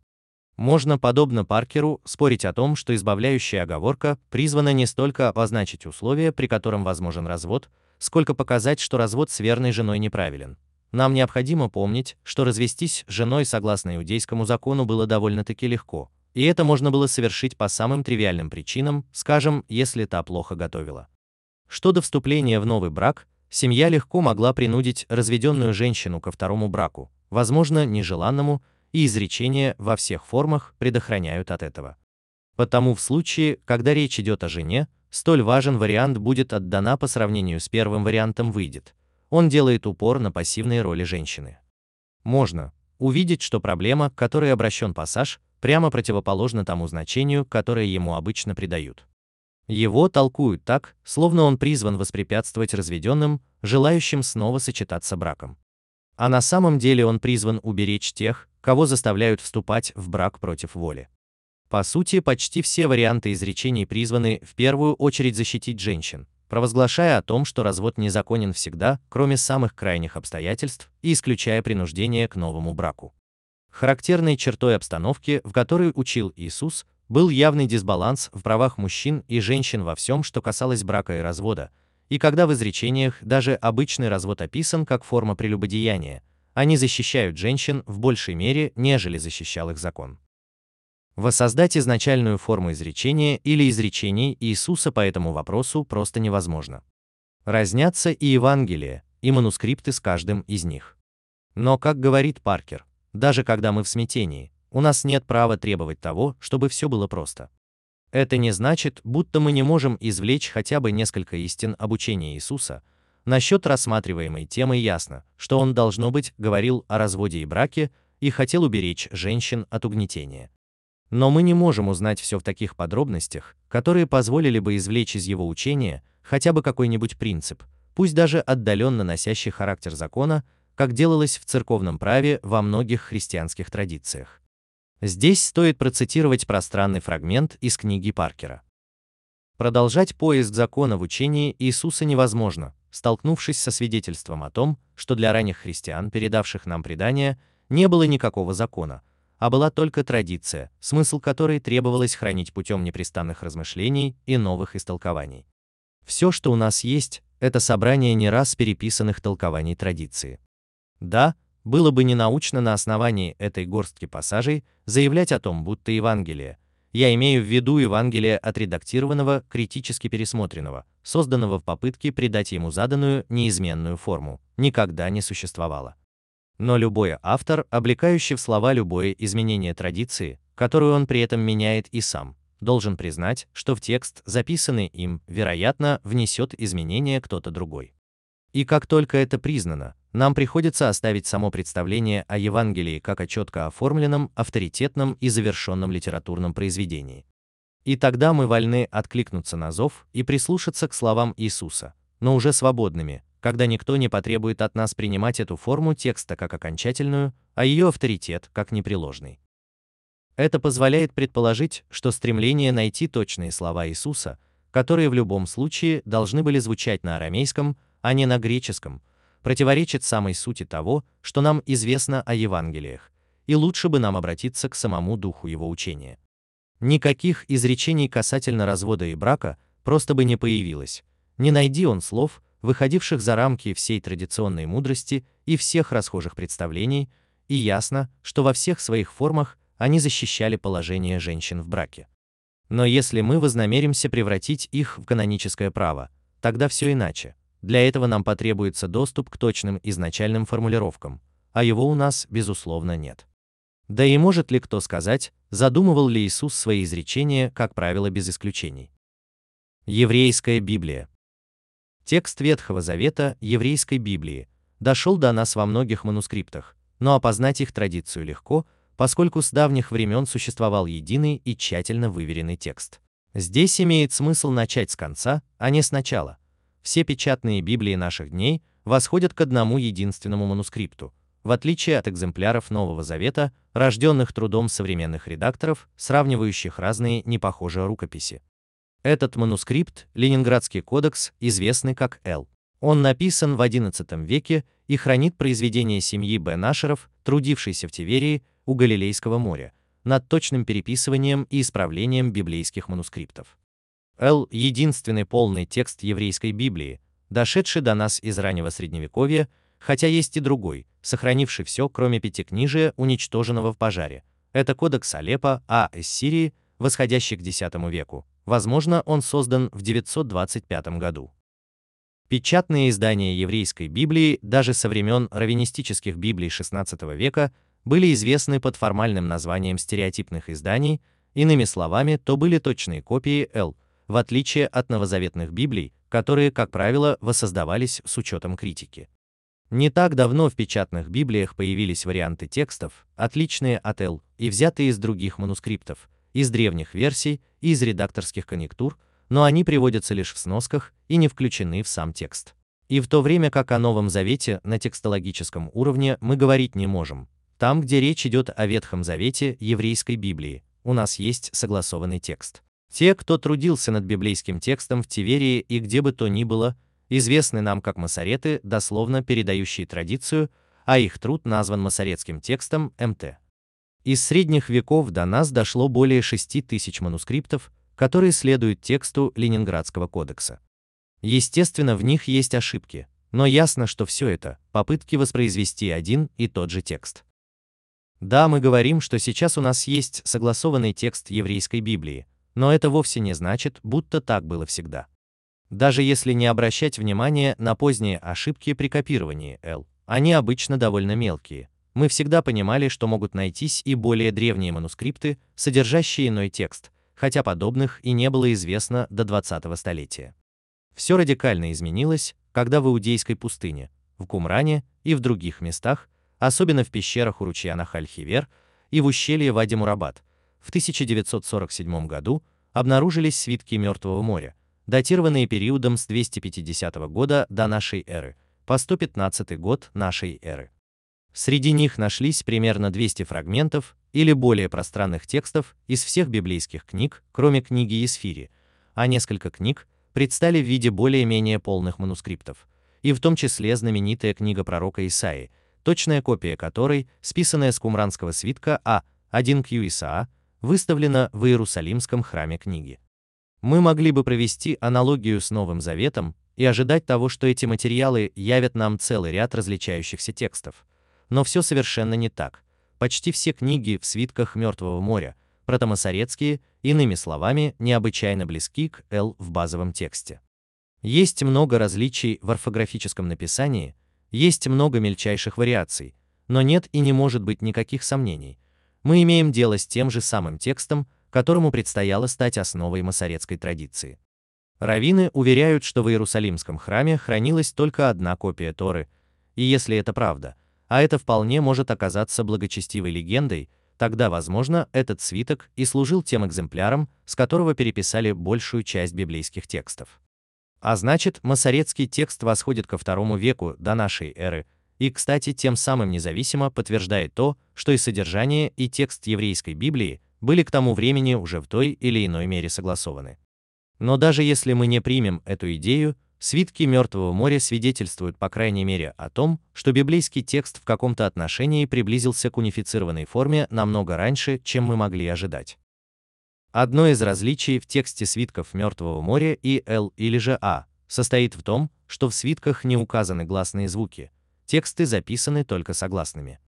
Можно, подобно Паркеру, спорить о том, что избавляющая оговорка призвана не столько обозначить условия, при котором возможен развод, сколько показать, что развод с верной женой неправилен, нам необходимо помнить, что развестись с женой согласно иудейскому закону было довольно-таки легко, и это можно было совершить по самым тривиальным причинам, скажем, если та плохо готовила. Что до вступления в новый брак, семья легко могла принудить разведенную женщину ко второму браку, возможно, нежеланному, и изречения во всех формах предохраняют от этого. Потому в случае, когда речь идет о жене, столь важен вариант будет отдана по сравнению с первым вариантом выйдет, он делает упор на пассивные роли женщины. Можно увидеть, что проблема, к которой обращен пассаж, прямо противоположна тому значению, которое ему обычно придают. Его толкуют так, словно он призван воспрепятствовать разведенным, желающим снова сочетаться браком. А на самом деле он призван уберечь тех, кого заставляют вступать в брак против воли. По сути, почти все варианты изречений призваны в первую очередь защитить женщин, провозглашая о том, что развод незаконен всегда, кроме самых крайних обстоятельств и исключая принуждение к новому браку. Характерной чертой обстановки, в которой учил Иисус, был явный дисбаланс в правах мужчин и женщин во всем, что касалось брака и развода, и когда в изречениях даже обычный развод описан как форма прелюбодеяния, они защищают женщин в большей мере, нежели защищал их закон. Воссоздать изначальную форму изречения или изречений Иисуса по этому вопросу просто невозможно. Разнятся и Евангелия, и манускрипты с каждым из них. Но, как говорит Паркер, даже когда мы в смятении, у нас нет права требовать того, чтобы все было просто. Это не значит, будто мы не можем извлечь хотя бы несколько истин обучения Иисуса. Насчет рассматриваемой темы ясно, что он, должно быть, говорил о разводе и браке и хотел уберечь женщин от угнетения. Но мы не можем узнать все в таких подробностях, которые позволили бы извлечь из его учения хотя бы какой-нибудь принцип, пусть даже отдаленно носящий характер закона, как делалось в церковном праве во многих христианских традициях. Здесь стоит процитировать пространный фрагмент из книги Паркера. Продолжать поиск закона в учении Иисуса невозможно, столкнувшись со свидетельством о том, что для ранних христиан, передавших нам предания, не было никакого закона, а была только традиция, смысл которой требовалось хранить путем непрестанных размышлений и новых истолкований. Все, что у нас есть, это собрание не раз переписанных толкований традиции. Да, было бы ненаучно на основании этой горстки пассажей заявлять о том, будто Евангелие, я имею в виду Евангелие отредактированного, критически пересмотренного, созданного в попытке придать ему заданную, неизменную форму, никогда не существовало. Но любой автор, облекающий в слова любое изменение традиции, которую он при этом меняет и сам, должен признать, что в текст, записанный им, вероятно, внесет изменения кто-то другой. И как только это признано, нам приходится оставить само представление о Евангелии как о четко оформленном, авторитетном и завершенном литературном произведении. И тогда мы вольны откликнуться на зов и прислушаться к словам Иисуса, но уже свободными, когда никто не потребует от нас принимать эту форму текста как окончательную, а ее авторитет как непреложный. Это позволяет предположить, что стремление найти точные слова Иисуса, которые в любом случае должны были звучать на арамейском, а не на греческом, противоречит самой сути того, что нам известно о Евангелиях, и лучше бы нам обратиться к самому духу его учения. Никаких изречений касательно развода и брака просто бы не появилось. Не найди он слов, выходивших за рамки всей традиционной мудрости и всех расхожих представлений, и ясно, что во всех своих формах они защищали положение женщин в браке. Но если мы вознамеримся превратить их в каноническое право, тогда все иначе. Для этого нам потребуется доступ к точным изначальным формулировкам, а его у нас, безусловно, нет. Да и может ли кто сказать, задумывал ли Иисус свои изречения, как правило, без исключений? Еврейская Библия. Текст Ветхого Завета еврейской Библии дошел до нас во многих манускриптах, но опознать их традицию легко, поскольку с давних времен существовал единый и тщательно выверенный текст. Здесь имеет смысл начать с конца, а не с начала. Все печатные Библии наших дней восходят к одному единственному манускрипту, в отличие от экземпляров Нового Завета, рожденных трудом современных редакторов, сравнивающих разные непохожие рукописи. Этот манускрипт, Ленинградский кодекс, известный как Л. Он написан в XI веке и хранит произведения семьи Б. Нашеров, трудившейся в Тиверии у Галилейского моря, над точным переписыванием и исправлением библейских манускриптов. Л. – единственный полный текст еврейской Библии, дошедший до нас из раннего Средневековья, хотя есть и другой, сохранивший все, кроме пятикнижия, уничтоженного в пожаре. Это кодекс Алеппо, А. из Сирии, восходящий к X веку, Возможно, он создан в 925 году. Печатные издания еврейской Библии даже со времен раввинистических Библий XVI века были известны под формальным названием стереотипных изданий, иными словами, то были точные копии Л, в отличие от новозаветных Библий, которые, как правило, воссоздавались с учетом критики. Не так давно в печатных Библиях появились варианты текстов, отличные от Л и взятые из других манускриптов, из древних версий и из редакторских конъюнктур, но они приводятся лишь в сносках и не включены в сам текст. И в то время как о Новом Завете на текстологическом уровне мы говорить не можем, там, где речь идет о Ветхом Завете еврейской Библии, у нас есть согласованный текст. Те, кто трудился над библейским текстом в Тиверии и где бы то ни было, известны нам как масареты, дословно передающие традицию, а их труд назван масоретским текстом МТ. Из средних веков до нас дошло более 6 тысяч манускриптов, которые следуют тексту Ленинградского кодекса. Естественно, в них есть ошибки, но ясно, что все это – попытки воспроизвести один и тот же текст. Да, мы говорим, что сейчас у нас есть согласованный текст еврейской Библии, но это вовсе не значит, будто так было всегда. Даже если не обращать внимания на поздние ошибки при копировании L, они обычно довольно мелкие, мы всегда понимали, что могут найтись и более древние манускрипты, содержащие иной текст, хотя подобных и не было известно до 20-го столетия. Все радикально изменилось, когда в Иудейской пустыне, в Кумране и в других местах, особенно в пещерах у ручья Нахаль-Хивер и в ущелье Вади-Мурабад, в 1947 году обнаружились свитки Мертвого моря, датированные периодом с 250 года до нашей эры, по 115 год нашей эры. Среди них нашлись примерно 200 фрагментов или более пространных текстов из всех библейских книг, кроме книги Есфири, а несколько книг предстали в виде более-менее полных манускриптов, и в том числе знаменитая книга пророка Исаии, точная копия которой, списанная с кумранского свитка А1 Q Исаа, выставлена в Иерусалимском храме книги. Мы могли бы провести аналогию с Новым Заветом и ожидать того, что эти материалы явят нам целый ряд различающихся текстов, но все совершенно не так. Почти все книги в свитках Мертвого моря, протомасорецкие, иными словами, необычайно близки к Л в базовом тексте. Есть много различий в орфографическом написании, есть много мельчайших вариаций, но нет и не может быть никаких сомнений. Мы имеем дело с тем же самым текстом, которому предстояло стать основой масорецкой традиции. Равины уверяют, что в Иерусалимском храме хранилась только одна копия Торы, и если это правда, а это вполне может оказаться благочестивой легендой, тогда, возможно, этот свиток и служил тем экземпляром, с которого переписали большую часть библейских текстов. А значит, масорецкий текст восходит ко второму веку до нашей эры, и, кстати, тем самым независимо подтверждает то, что и содержание, и текст еврейской Библии были к тому времени уже в той или иной мере согласованы. Но даже если мы не примем эту идею, Свитки Мертвого моря свидетельствуют, по крайней мере, о том, что библейский текст в каком-то отношении приблизился к унифицированной форме намного раньше, чем мы могли ожидать. Одно из различий в тексте свитков Мертвого моря и Л или же А состоит в том, что в свитках не указаны гласные звуки, тексты записаны только согласными.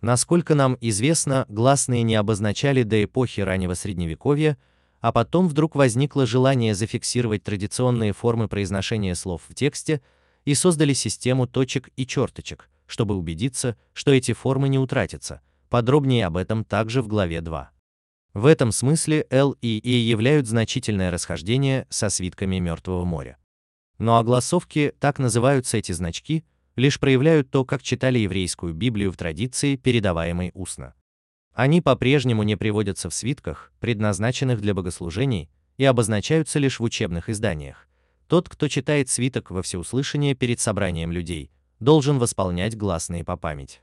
Насколько нам известно, гласные не обозначали до эпохи раннего Средневековья, а потом вдруг возникло желание зафиксировать традиционные формы произношения слов в тексте и создали систему точек и черточек, чтобы убедиться, что эти формы не утратятся. Подробнее об этом также в главе 2. В этом смысле Л и И являют значительное расхождение со свитками Мертвого моря. Но огласовки, так называются эти значки, лишь проявляют то, как читали еврейскую Библию в традиции, передаваемой устно. Они по-прежнему не приводятся в свитках, предназначенных для богослужений, и обозначаются лишь в учебных изданиях. Тот, кто читает свиток во всеуслышание перед собранием людей, должен восполнять гласные по память.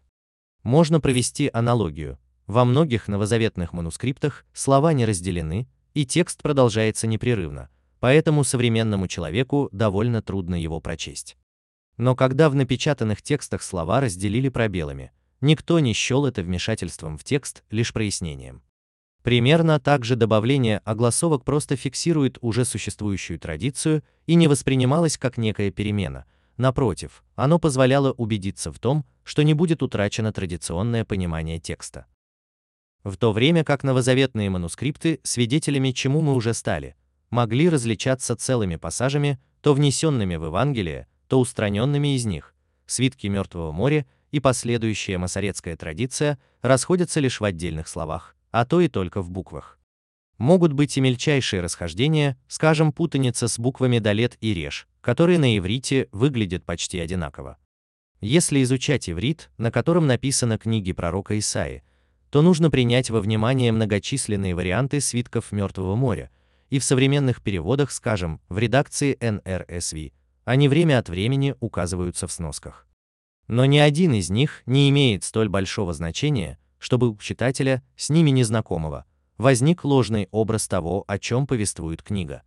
Можно провести аналогию. Во многих новозаветных манускриптах слова не разделены, и текст продолжается непрерывно, поэтому современному человеку довольно трудно его прочесть. Но когда в напечатанных текстах слова разделили пробелами, Никто не счел это вмешательством в текст, лишь прояснением. Примерно так же добавление огласовок просто фиксирует уже существующую традицию и не воспринималось как некая перемена. Напротив, оно позволяло убедиться в том, что не будет утрачено традиционное понимание текста. В то время как новозаветные манускрипты, свидетелями чему мы уже стали, могли различаться целыми пассажами, то внесенными в Евангелие, то устраненными из них, свитки Мертвого моря и последующая масоретская традиция расходятся лишь в отдельных словах, а то и только в буквах. Могут быть и мельчайшие расхождения, скажем, путаница с буквами далет и реж, которые на иврите выглядят почти одинаково. Если изучать иврит, на котором написаны книги пророка Исаи, то нужно принять во внимание многочисленные варианты свитков Мертвого моря, и в современных переводах, скажем, в редакции NRSV, они время от времени указываются в сносках. Но ни один из них не имеет столь большого значения, чтобы у читателя, с ними незнакомого, возник ложный образ того, о чем повествует книга.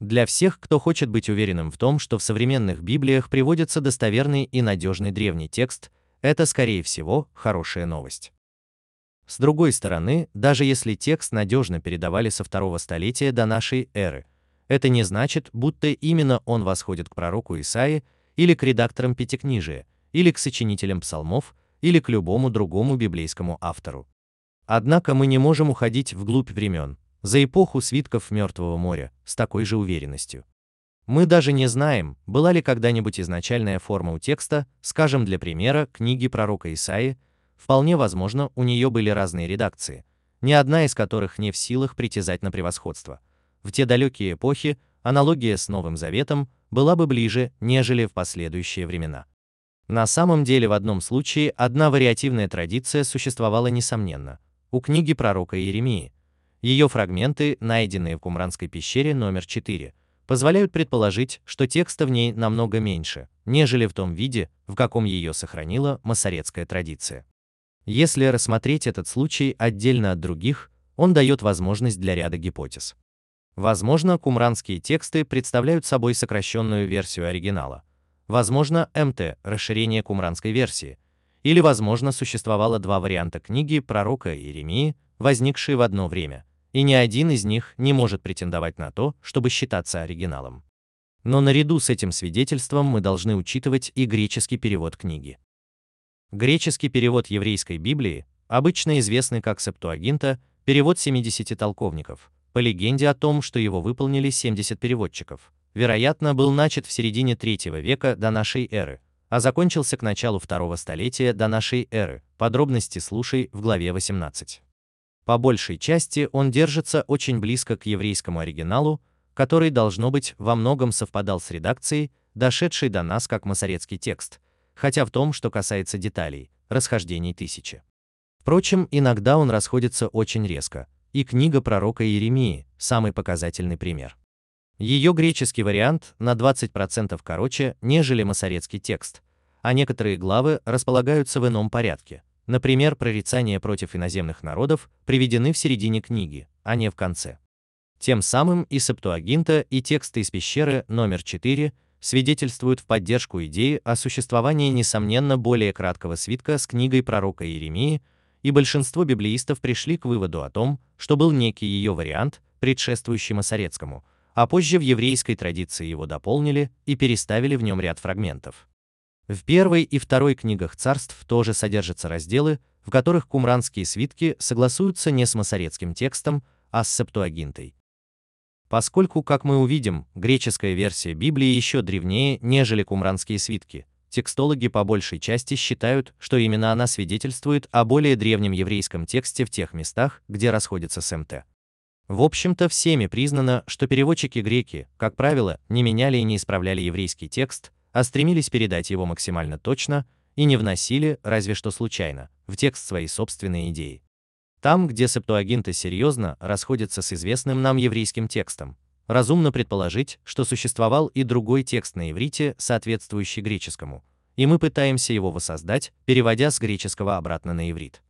Для всех, кто хочет быть уверенным в том, что в современных Библиях приводится достоверный и надежный древний текст, это, скорее всего, хорошая новость. С другой стороны, даже если текст надежно передавали со второго столетия до нашей эры, это не значит, будто именно он восходит к пророку Исаии или к редакторам Пятикнижия, или к сочинителям псалмов, или к любому другому библейскому автору. Однако мы не можем уходить вглубь времен, за эпоху свитков Мертвого моря, с такой же уверенностью. Мы даже не знаем, была ли когда-нибудь изначальная форма у текста, скажем, для примера, книги пророка Исаии, вполне возможно, у нее были разные редакции, ни одна из которых не в силах притязать на превосходство. В те далекие эпохи аналогия с Новым Заветом была бы ближе, нежели в последующие времена. На самом деле в одном случае одна вариативная традиция существовала несомненно. У книги пророка Иеремии. Ее фрагменты, найденные в Кумранской пещере номер 4, позволяют предположить, что текста в ней намного меньше, нежели в том виде, в каком ее сохранила масоретская традиция. Если рассмотреть этот случай отдельно от других, он дает возможность для ряда гипотез. Возможно, кумранские тексты представляют собой сокращенную версию оригинала. Возможно, МТ – расширение кумранской версии. Или, возможно, существовало два варианта книги пророка Иеремии, возникшие в одно время, и ни один из них не может претендовать на то, чтобы считаться оригиналом. Но наряду с этим свидетельством мы должны учитывать и греческий перевод книги. Греческий перевод еврейской Библии, обычно известный как Септуагинта, перевод 70 толковников, по легенде о том, что его выполнили 70 переводчиков, вероятно, был начат в середине III века до нашей эры, а закончился к началу второго столетия до нашей эры. Подробности слушай в главе 18. По большей части он держится очень близко к еврейскому оригиналу, который должно быть во многом совпадал с редакцией, дошедшей до нас как масорецкий текст, хотя в том, что касается деталей, расхождений тысячи. Впрочем, иногда он расходится очень резко, и книга пророка Иеремии – самый показательный пример. Ее греческий вариант на 20% короче, нежели масорецкий текст, а некоторые главы располагаются в ином порядке. Например, прорицания против иноземных народов приведены в середине книги, а не в конце. Тем самым и Септуагинта, и тексты из пещеры номер 4 свидетельствуют в поддержку идеи о существовании несомненно более краткого свитка с книгой пророка Иеремии, и большинство библеистов пришли к выводу о том, что был некий ее вариант, предшествующий Масорецкому, а позже в еврейской традиции его дополнили и переставили в нем ряд фрагментов. В первой и второй книгах царств тоже содержатся разделы, в которых кумранские свитки согласуются не с масорецким текстом, а с Септуагинтой. Поскольку, как мы увидим, греческая версия Библии еще древнее, нежели кумранские свитки, текстологи по большей части считают, что именно она свидетельствует о более древнем еврейском тексте в тех местах, где расходится с МТ. В общем-то, всеми признано, что переводчики-греки, как правило, не меняли и не исправляли еврейский текст, а стремились передать его максимально точно и не вносили, разве что случайно, в текст свои собственные идеи. Там, где Септуагинта серьезно расходится с известным нам еврейским текстом, разумно предположить, что существовал и другой текст на иврите, соответствующий греческому, и мы пытаемся его воссоздать, переводя с греческого обратно на иврит.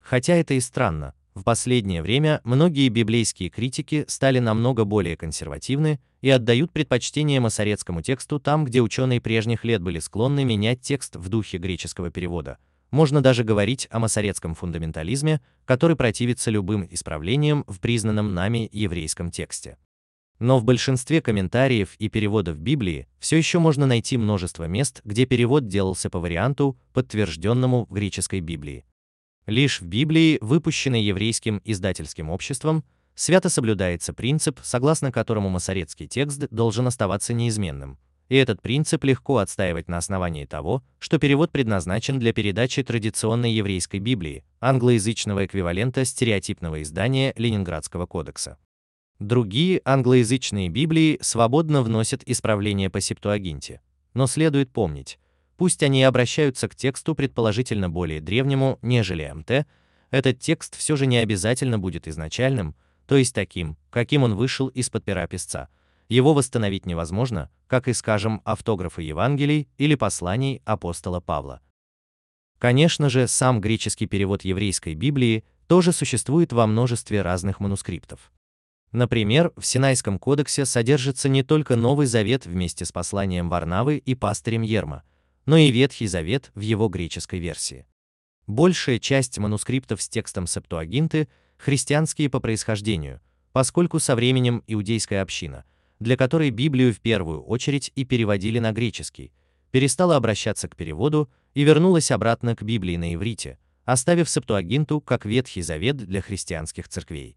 Хотя это и странно, в последнее время многие библейские критики стали намного более консервативны и отдают предпочтение масорецкому тексту там, где ученые прежних лет были склонны менять текст в духе греческого перевода, можно даже говорить о масоретском фундаментализме, который противится любым исправлениям в признанном нами еврейском тексте. Но в большинстве комментариев и переводов Библии все еще можно найти множество мест, где перевод делался по варианту, подтвержденному в греческой Библии. Лишь в Библии, выпущенной еврейским издательским обществом, свято соблюдается принцип, согласно которому масоретский текст должен оставаться неизменным, и этот принцип легко отстаивать на основании того, что перевод предназначен для передачи традиционной еврейской Библии, англоязычного эквивалента стереотипного издания Ленинградского кодекса. Другие англоязычные Библии свободно вносят исправления по Септуагинте, но следует помнить, пусть они обращаются к тексту предположительно более древнему, нежели МТ, этот текст все же не обязательно будет изначальным, то есть таким, каким он вышел из-под пера писца – его восстановить невозможно, как и, скажем, автографы Евангелий или посланий апостола Павла. Конечно же, сам греческий перевод еврейской Библии тоже существует во множестве разных манускриптов. Например, в Синайском кодексе содержится не только Новый Завет вместе с посланием Варнавы и пастырем Ерма, но и Ветхий Завет в его греческой версии. Большая часть манускриптов с текстом Септуагинты христианские по происхождению, поскольку со временем иудейская община – для которой Библию в первую очередь и переводили на греческий, перестала обращаться к переводу и вернулась обратно к Библии на иврите, оставив Септуагинту как Ветхий Завет для христианских церквей.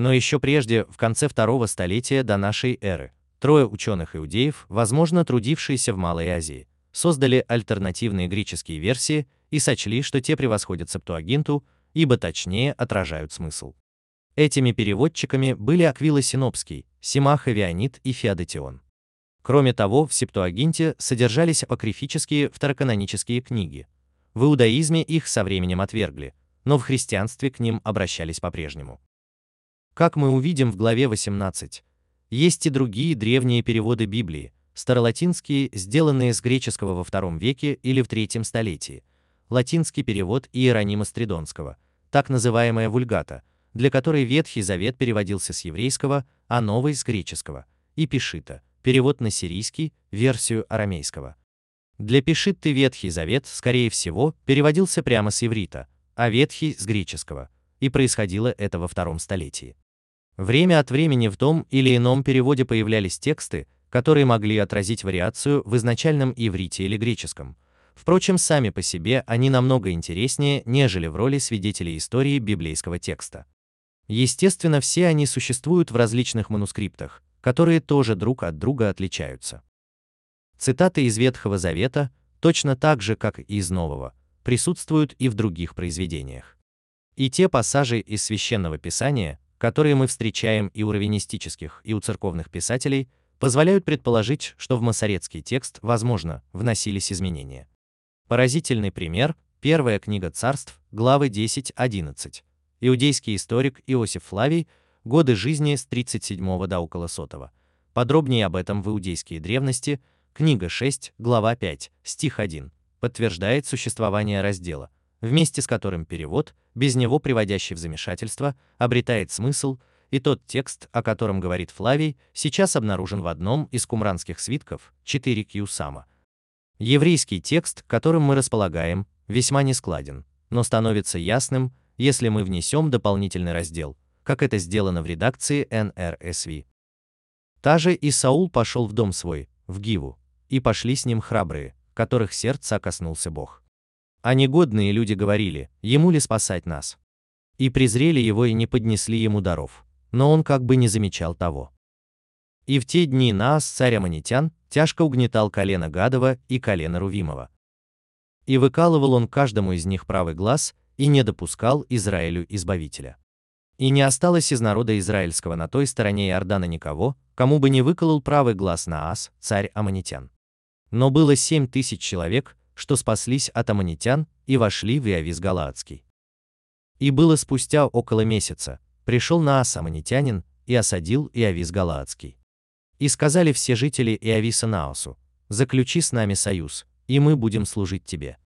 Но еще прежде, в конце второго столетия до нашей эры, трое ученых-иудеев, возможно, трудившиеся в Малой Азии, создали альтернативные греческие версии и сочли, что те превосходят Септуагинту, ибо точнее отражают смысл. Этими переводчиками были Аквила Синопский, Симах Авионит и Феодотион. Кроме того, в Септуагинте содержались апокрифические второканонические книги. В иудаизме их со временем отвергли, но в христианстве к ним обращались по-прежнему. Как мы увидим в главе 18, есть и другие древние переводы Библии, старолатинские, сделанные с греческого во II веке или в III столетии, латинский перевод Иеронима Стридонского, так называемая вульгата, для которой Ветхий Завет переводился с еврейского, а Новый с греческого, и Пишита, перевод на сирийский, версию арамейского. Для Пишитты Ветхий Завет, скорее всего, переводился прямо с иврита, а Ветхий с греческого, и происходило это во втором столетии. Время от времени в том или ином переводе появлялись тексты, которые могли отразить вариацию в изначальном иврите или греческом. Впрочем, сами по себе они намного интереснее, нежели в роли свидетелей истории библейского текста. Естественно, все они существуют в различных манускриптах, которые тоже друг от друга отличаются. Цитаты из Ветхого Завета, точно так же, как и из Нового, присутствуют и в других произведениях. И те пассажи из Священного Писания, которые мы встречаем и у раввинистических, и у церковных писателей, позволяют предположить, что в масоретский текст, возможно, вносились изменения. Поразительный пример – первая книга царств, главы 10-11. Иудейский историк Иосиф Флавий, годы жизни с 37 до около сотого. Подробнее об этом в иудейские древности – Книга 6, глава 5, стих 1, подтверждает существование раздела, вместе с которым перевод, без него приводящий в замешательство, обретает смысл, и тот текст, о котором говорит Флавий, сейчас обнаружен в одном из кумранских свитков 4 Кьюсама. Еврейский текст, которым мы располагаем, весьма нескладен, но становится ясным, если мы внесем дополнительный раздел, как это сделано в редакции НРСВ. Та же и Саул пошел в дом свой, в Гиву, и пошли с ним храбрые, которых сердца коснулся Бог. А негодные люди говорили, ему ли спасать нас? И презрели его и не поднесли ему даров, но он как бы не замечал того. И в те дни Наас, царь Аманитян, тяжко угнетал колено Гадова и колено Рувимова. И выкалывал он каждому из них правый глаз, и не допускал Израилю избавителя. И не осталось из народа израильского на той стороне Иордана никого, кому бы не выколол правый глаз Наас, царь Аманитян. Но было семь тысяч человек, что спаслись от аммонитян и вошли в Иавис Галаадский. И было спустя около месяца, пришел Наас аммонитянин и осадил Иавис Галаадский. И сказали все жители Иависа Наосу, заключи с нами союз, и мы будем служить тебе.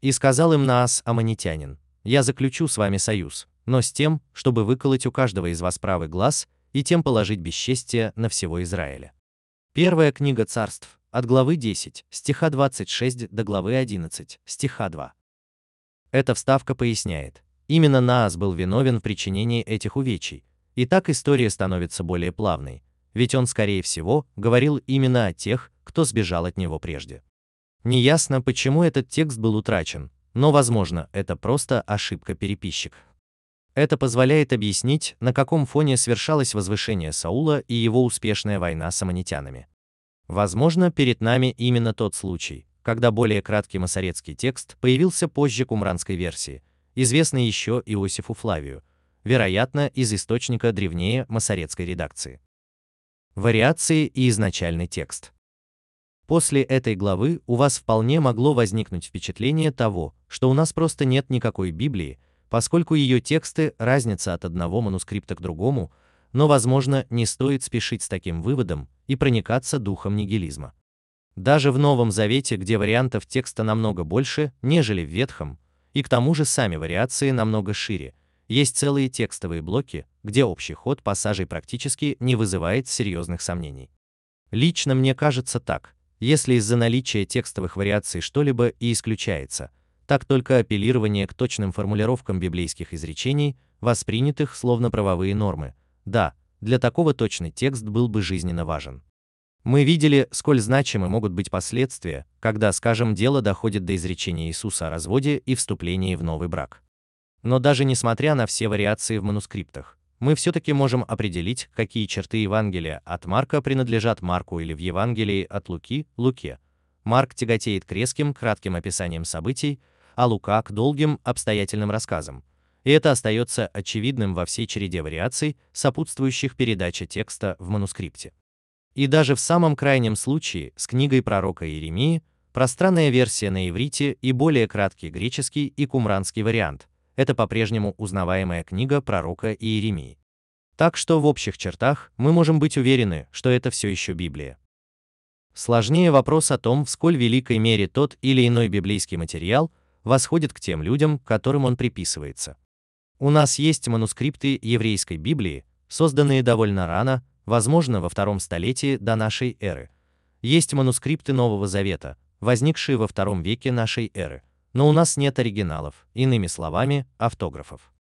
И сказал им Наас аммонитянин, я заключу с вами союз, но с тем, чтобы выколоть у каждого из вас правый глаз и тем положить бесчестие на всего Израиля. Первая книга царств, от главы 10, стиха 26 до главы 11, стиха 2. Эта вставка поясняет, именно Наас был виновен в причинении этих увечий, и так история становится более плавной, ведь он, скорее всего, говорил именно о тех, кто сбежал от него прежде. Неясно, почему этот текст был утрачен, но, возможно, это просто ошибка переписчика. Это позволяет объяснить, на каком фоне свершалось возвышение Саула и его успешная война с аммонитянами. Возможно, перед нами именно тот случай, когда более краткий масоретский текст появился позже кумранской версии, известный еще Иосифу Флавию, вероятно, из источника древнее масоретской редакции. Вариации и изначальный текст. После этой главы у вас вполне могло возникнуть впечатление того, что у нас просто нет никакой Библии, поскольку ее тексты разнятся от одного манускрипта к другому, но, возможно, не стоит спешить с таким выводом и проникаться духом нигилизма. Даже в Новом Завете, где вариантов текста намного больше, нежели в Ветхом, и к тому же сами вариации намного шире, есть целые текстовые блоки, где общий ход пассажей практически не вызывает серьезных сомнений. Лично мне кажется так, если из-за наличия текстовых вариаций что-либо и исключается, так только апеллирование к точным формулировкам библейских изречений, воспринятых словно правовые нормы, да, для такого точный текст был бы жизненно важен. Мы видели, сколь значимы могут быть последствия, когда, скажем, дело доходит до изречения Иисуса о разводе и вступлении в новый брак. Но даже несмотря на все вариации в манускриптах, мы все-таки можем определить, какие черты Евангелия от Марка принадлежат Марку или в Евангелии от Луки – Луке. Марк тяготеет к резким, кратким описаниям событий, а Лука – к долгим, обстоятельным рассказам, и это остается очевидным во всей череде вариаций, сопутствующих передаче текста в манускрипте. И даже в самом крайнем случае с книгой пророка Иеремии, пространная версия на иврите и более краткий греческий и кумранский вариант – это по-прежнему узнаваемая книга пророка Иеремии. Так что в общих чертах мы можем быть уверены, что это все еще Библия. Сложнее вопрос о том, в сколь великой мере тот или иной библейский материал восходит к тем людям, которым он приписывается. У нас есть манускрипты еврейской Библии, созданные довольно рано, возможно, во втором столетии до нашей эры. Есть манускрипты Нового Завета, возникшие во втором веке нашей эры, но у нас нет оригиналов, иными словами, автографов.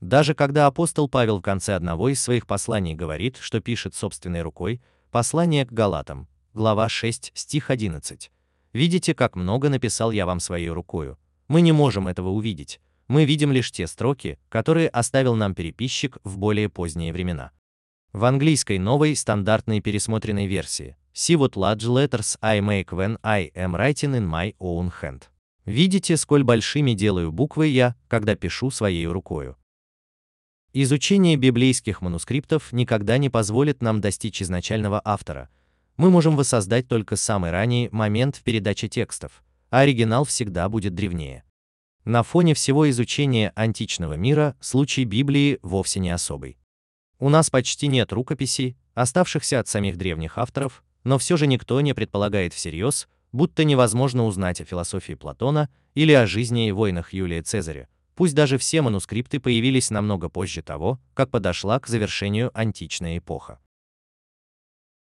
Даже когда апостол Павел в конце одного из своих посланий говорит, что пишет собственной рукой, послание к Галатам, глава 6, стих 11. Видите, как много написал я вам своей рукою. Мы не можем этого увидеть. Мы видим лишь те строки, которые оставил нам переписчик в более поздние времена. В английской новой стандартной пересмотренной версии See what large letters I make when I am writing in my own hand. Видите, сколь большими делаю буквы я, когда пишу своей рукою. Изучение библейских манускриптов никогда не позволит нам достичь изначального автора – мы можем воссоздать только самый ранний момент в передаче текстов, а оригинал всегда будет древнее. На фоне всего изучения античного мира случай Библии вовсе не особый. У нас почти нет рукописей, оставшихся от самих древних авторов, но все же никто не предполагает всерьез, будто невозможно узнать о философии Платона или о жизни и войнах Юлия Цезаря, пусть даже все манускрипты появились намного позже того, как подошла к завершению античная эпоха.